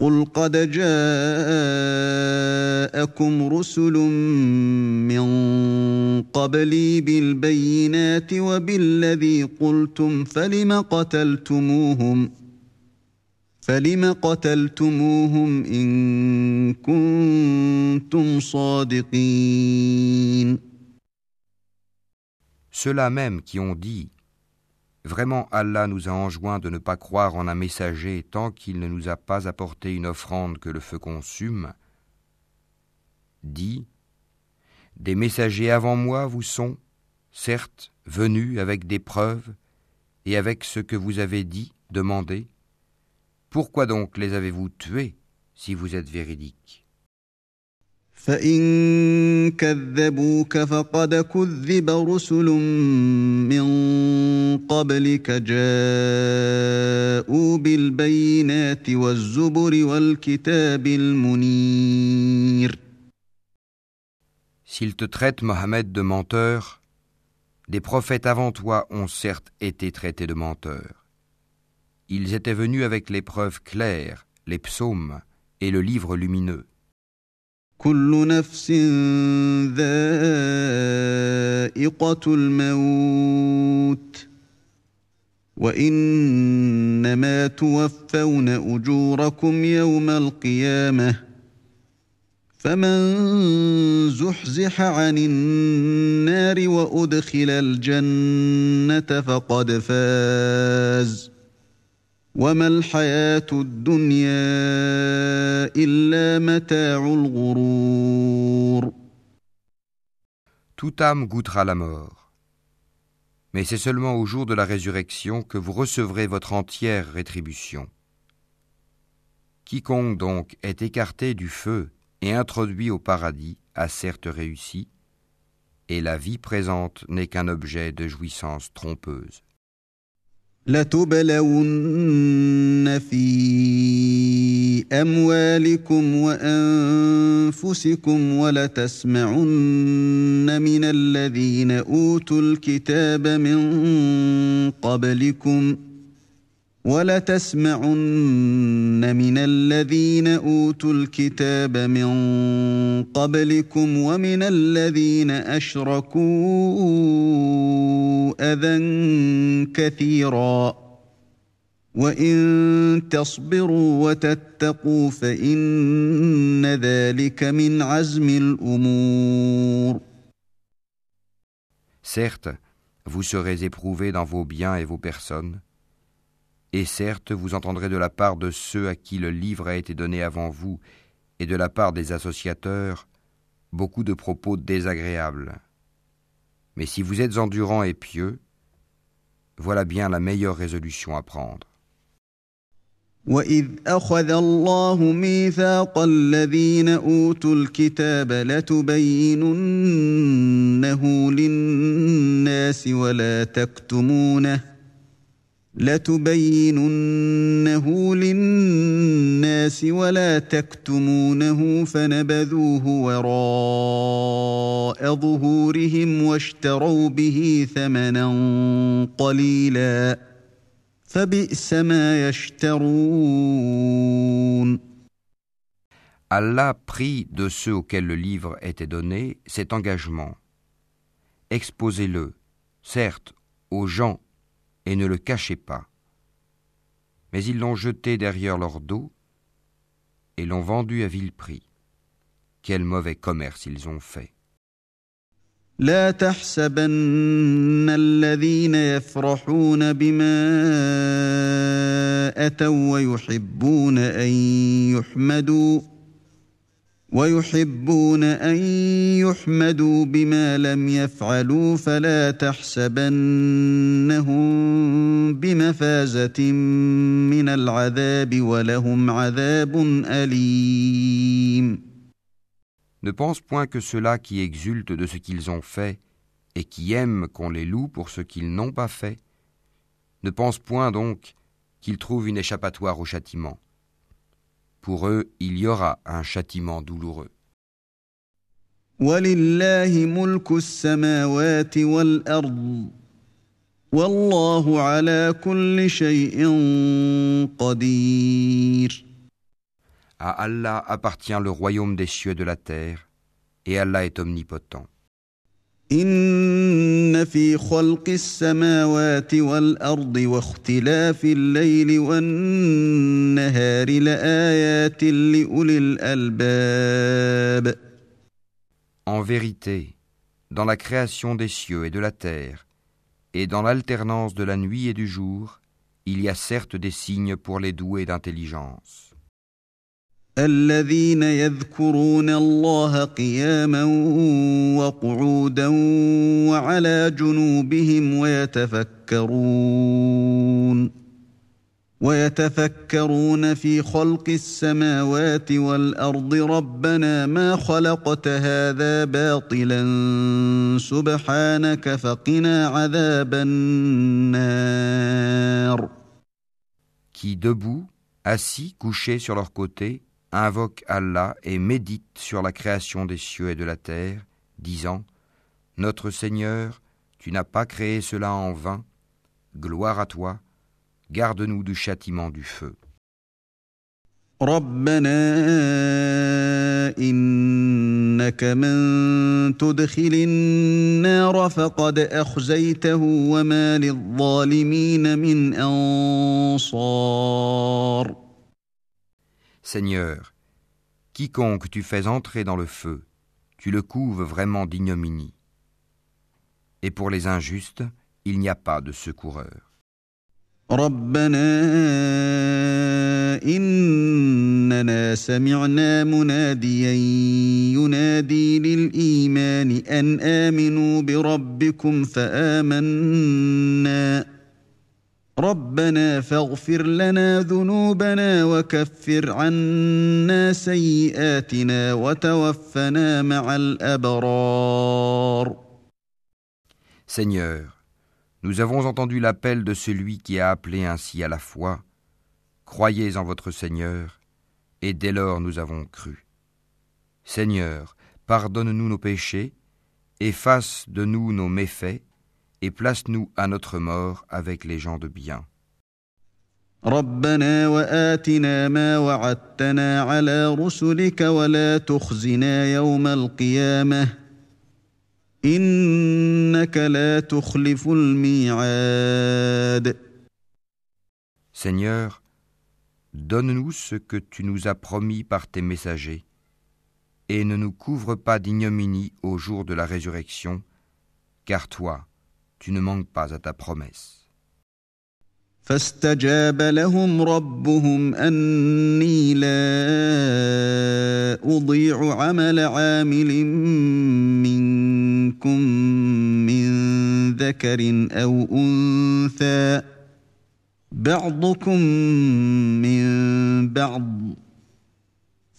S1: قل قد جاءكم رسل من قبلي بالبينات وبالذي قلتم فلم قتلتموهم فلم قتلتموهم ان كنتم صادقين
S2: Ceux-là même qui ont dit Vraiment Allah nous a enjoint de ne pas croire en un messager tant qu'il ne nous a pas apporté une offrande que le feu consume. Dit Des messagers avant moi vous sont, certes, venus avec des preuves et avec ce que vous avez dit, demandé. Pourquoi donc les avez-vous tués si vous êtes véridiques
S1: فإن كذبوك فقد كذب رسل من قبلك جاءوا بالبينات والزبر والكتاب المنير
S2: S'ils te traitent, Mohammed, de menteur, des prophètes avant toi ont certes été traités de menteurs. Ils étaient venus avec les preuves claires, les psaumes et le livre lumineux.
S1: كل نفس ذائقة الموت وإنما توفون أجوركم يوم القيامة فمن زحزح عن النار وأدخل الجنة فقد فاز وما الحياة الدنيا إلا متاع الغرور Toute âme
S2: goûtera la mort. Mais c'est seulement au jour de la résurrection que vous recevrez votre entière rétribution. Quiconque donc est écarté du feu et introduit au paradis a certes réussi, et la vie présente n'est qu'un objet de jouissance trompeuse.
S1: لتبلون في أموالكم وأنفسكم ولتسمعن من الذين أوتوا الكتاب من قبلكم ولتسمعن من الذين أوتوا الكتاب من قبلكم ومن الذين أشركوا أذى كثيرا وإن تصبروا وتتقوا فإن ذلك من عزم الأمور.
S2: Certes, vous serez éprouvés dans vos biens et vos personnes Et certes, vous entendrez de la part de ceux à qui le livre a été donné avant vous, et de la part des associateurs, beaucoup de propos désagréables. Mais si vous êtes endurant et pieux, voilà bien la meilleure résolution à prendre.
S1: لتبيننه للناس ولا تكتمونه فنبذوه وراء ظهورهم واشتروا به ثمنا قليلا فبئس ما يشترون
S2: Allah prit de ceux auxquels le livre était donné cet engagement. Exposez-le, certes, aux gens et ne le cachez pas. Mais ils l'ont jeté derrière leur dos et l'ont vendu à vil prix. Quel mauvais commerce ils ont fait.
S1: ويحبون ان يحمدوا بما لم يفعلوا فلا تحسبنهم بمفازه من العذاب ولهم عذاب أليم
S2: Ne pense point que ceux-là qui exultent de ce qu'ils ont fait et qui aiment qu'on les loue pour ce qu'ils n'ont pas fait, ne pense point donc qu'ils trouvent une échappatoire au châtiment. Pour eux, il y aura un châtiment douloureux. À Allah appartient le royaume des cieux et de la terre, et Allah est omnipotent.
S1: إن في خلق السماوات والأرض واختلاف الليل والنهار لآيات لأولي الألباب
S2: En vérité, dans la création des cieux et de la terre, Et dans l'alternance de la nuit et du jour, il y a certes des signes pour les doués d'intelligence.
S1: الذين يذكرون الله قياما وقعودا وعلى جنوبهم ويتفكرون ويتفكرون في خلق السماوات والأرض ربنا ما خلقت هذا باطلا سبحانك فقنا عذاب النار.
S2: Qui debout, assis, couchés sur leur côté, invoquent Allah et méditent sur la création des cieux et de la terre, disant Notre Seigneur, tu n'as pas créé cela en vain, gloire à toi, garde-nous du châtiment du feu. Seigneur, quiconque tu fais entrer dans le feu, tu le couves vraiment d'ignominie. Et pour les injustes, il n'y a pas de secoureur.
S1: ربنا فاغفر لنا ذنوبنا وكفر عنا سيئاتنا وتوفنا مع الأبرار
S2: Seigneur, nous avons entendu l'appel de celui qui a appelé ainsi à la foi. Croyez en votre Seigneur, et dès lors nous avons cru. Seigneur, pardonne-nous nos péchés, efface de nous nos méfaits, et place-nous à notre mort avec les gens de bien.
S1: ربنا وآتنا ما وعدتنا على رسلك ولا تخزنا يوم القيامة إنك لا تخلف الميعاد
S2: Seigneur, donne-nous ce que tu nous as promis par tes messagers, et ne nous couvre pas d'ignominie au jour de la résurrection, car toi, tu ne manques pas à ta promesse.
S1: فاستجاب لهم ربهم أني لا أضيع عمل عامل منكم من ذكر أو أنثى بعضكم من بعض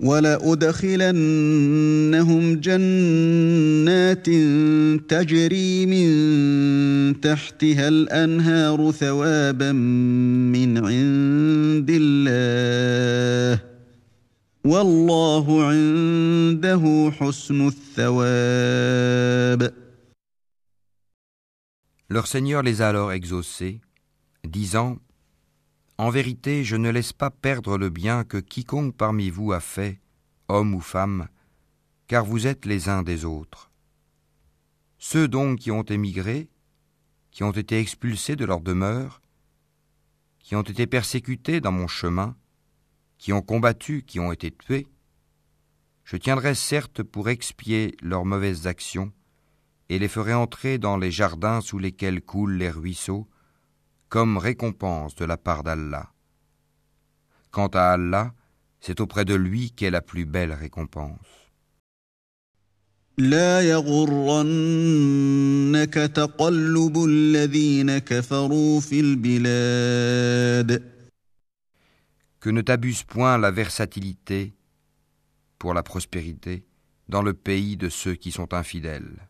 S1: ولأدخلنهم جنات تجري من تحتها الأنهار ثوابا من عند الله والله عنده حسن الثواب.
S2: Leur Seigneur les a alors exaucés, disant En vérité, je ne laisse pas perdre le bien que quiconque parmi vous a fait, homme ou femme, car vous êtes les uns des autres. Ceux donc qui ont émigré, qui ont été expulsés de leur demeure, qui ont été persécutés dans mon chemin, qui ont combattu, qui ont été tués, je tiendrai certes pour expier leurs mauvaises actions, et les ferai entrer dans les jardins sous lesquels coulent les ruisseaux, comme récompense de la part d'Allah. Quant à Allah, c'est auprès de lui qu'est la plus belle récompense. Que ne t'abuse point la versatilité pour la prospérité dans le pays de ceux qui sont infidèles.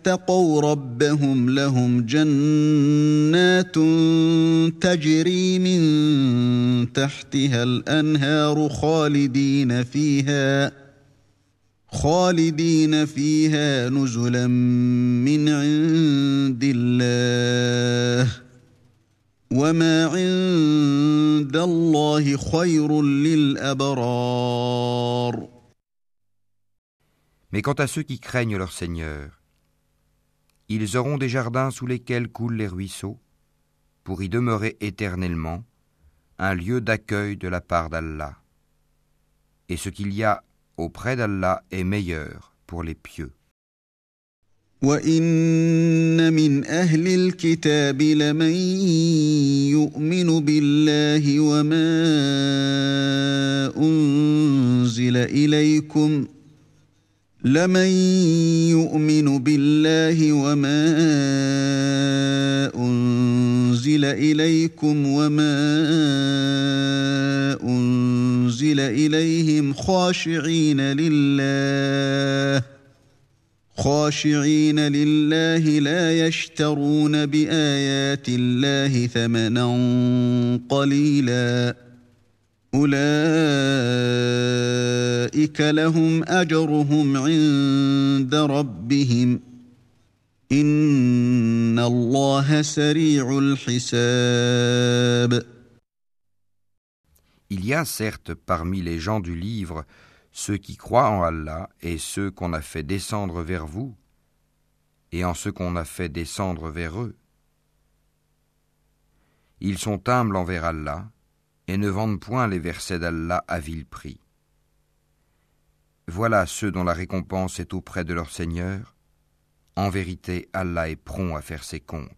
S1: اتقوا ربهم لهم جنات تجري من تحتها الأنهار خالدين فيها خالدين فيها نزلا من عند الله. وما عند الله خير للأبرار.
S2: Mais quant à ceux qui craignent leur Seigneur, ils auront des jardins sous lesquels coulent les ruisseaux, pour y demeurer éternellement, un lieu d'accueil de la part d'Allah. Et ce qu'il y a auprès d'Allah est meilleur pour les pieux.
S1: لمن يؤمن بالله وما انزل اليكم وما أنزل إليهم خاشعين لله خاشعين لله لا يشترون بآيات الله ثمنا قليلا أولئك لهم أجرهم عند ربهم إن الله سريع الحساب
S2: Il y a certes parmi les gens du livre ceux qui croient en Allah et ceux qu'on a fait descendre vers vous, et en ceux qu'on a fait descendre vers eux. Ils sont humbles envers Allah, et ne vendent point les versets d'Allah à vil prix. Voilà ceux dont la récompense est auprès de leur Seigneur. En vérité, Allah est prompt à faire ses comptes.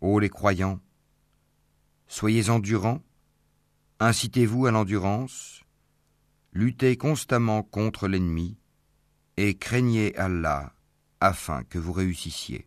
S2: Ô les croyants, soyez endurants Incitez-vous à l'endurance, luttez constamment contre l'ennemi et craignez Allah afin que vous réussissiez.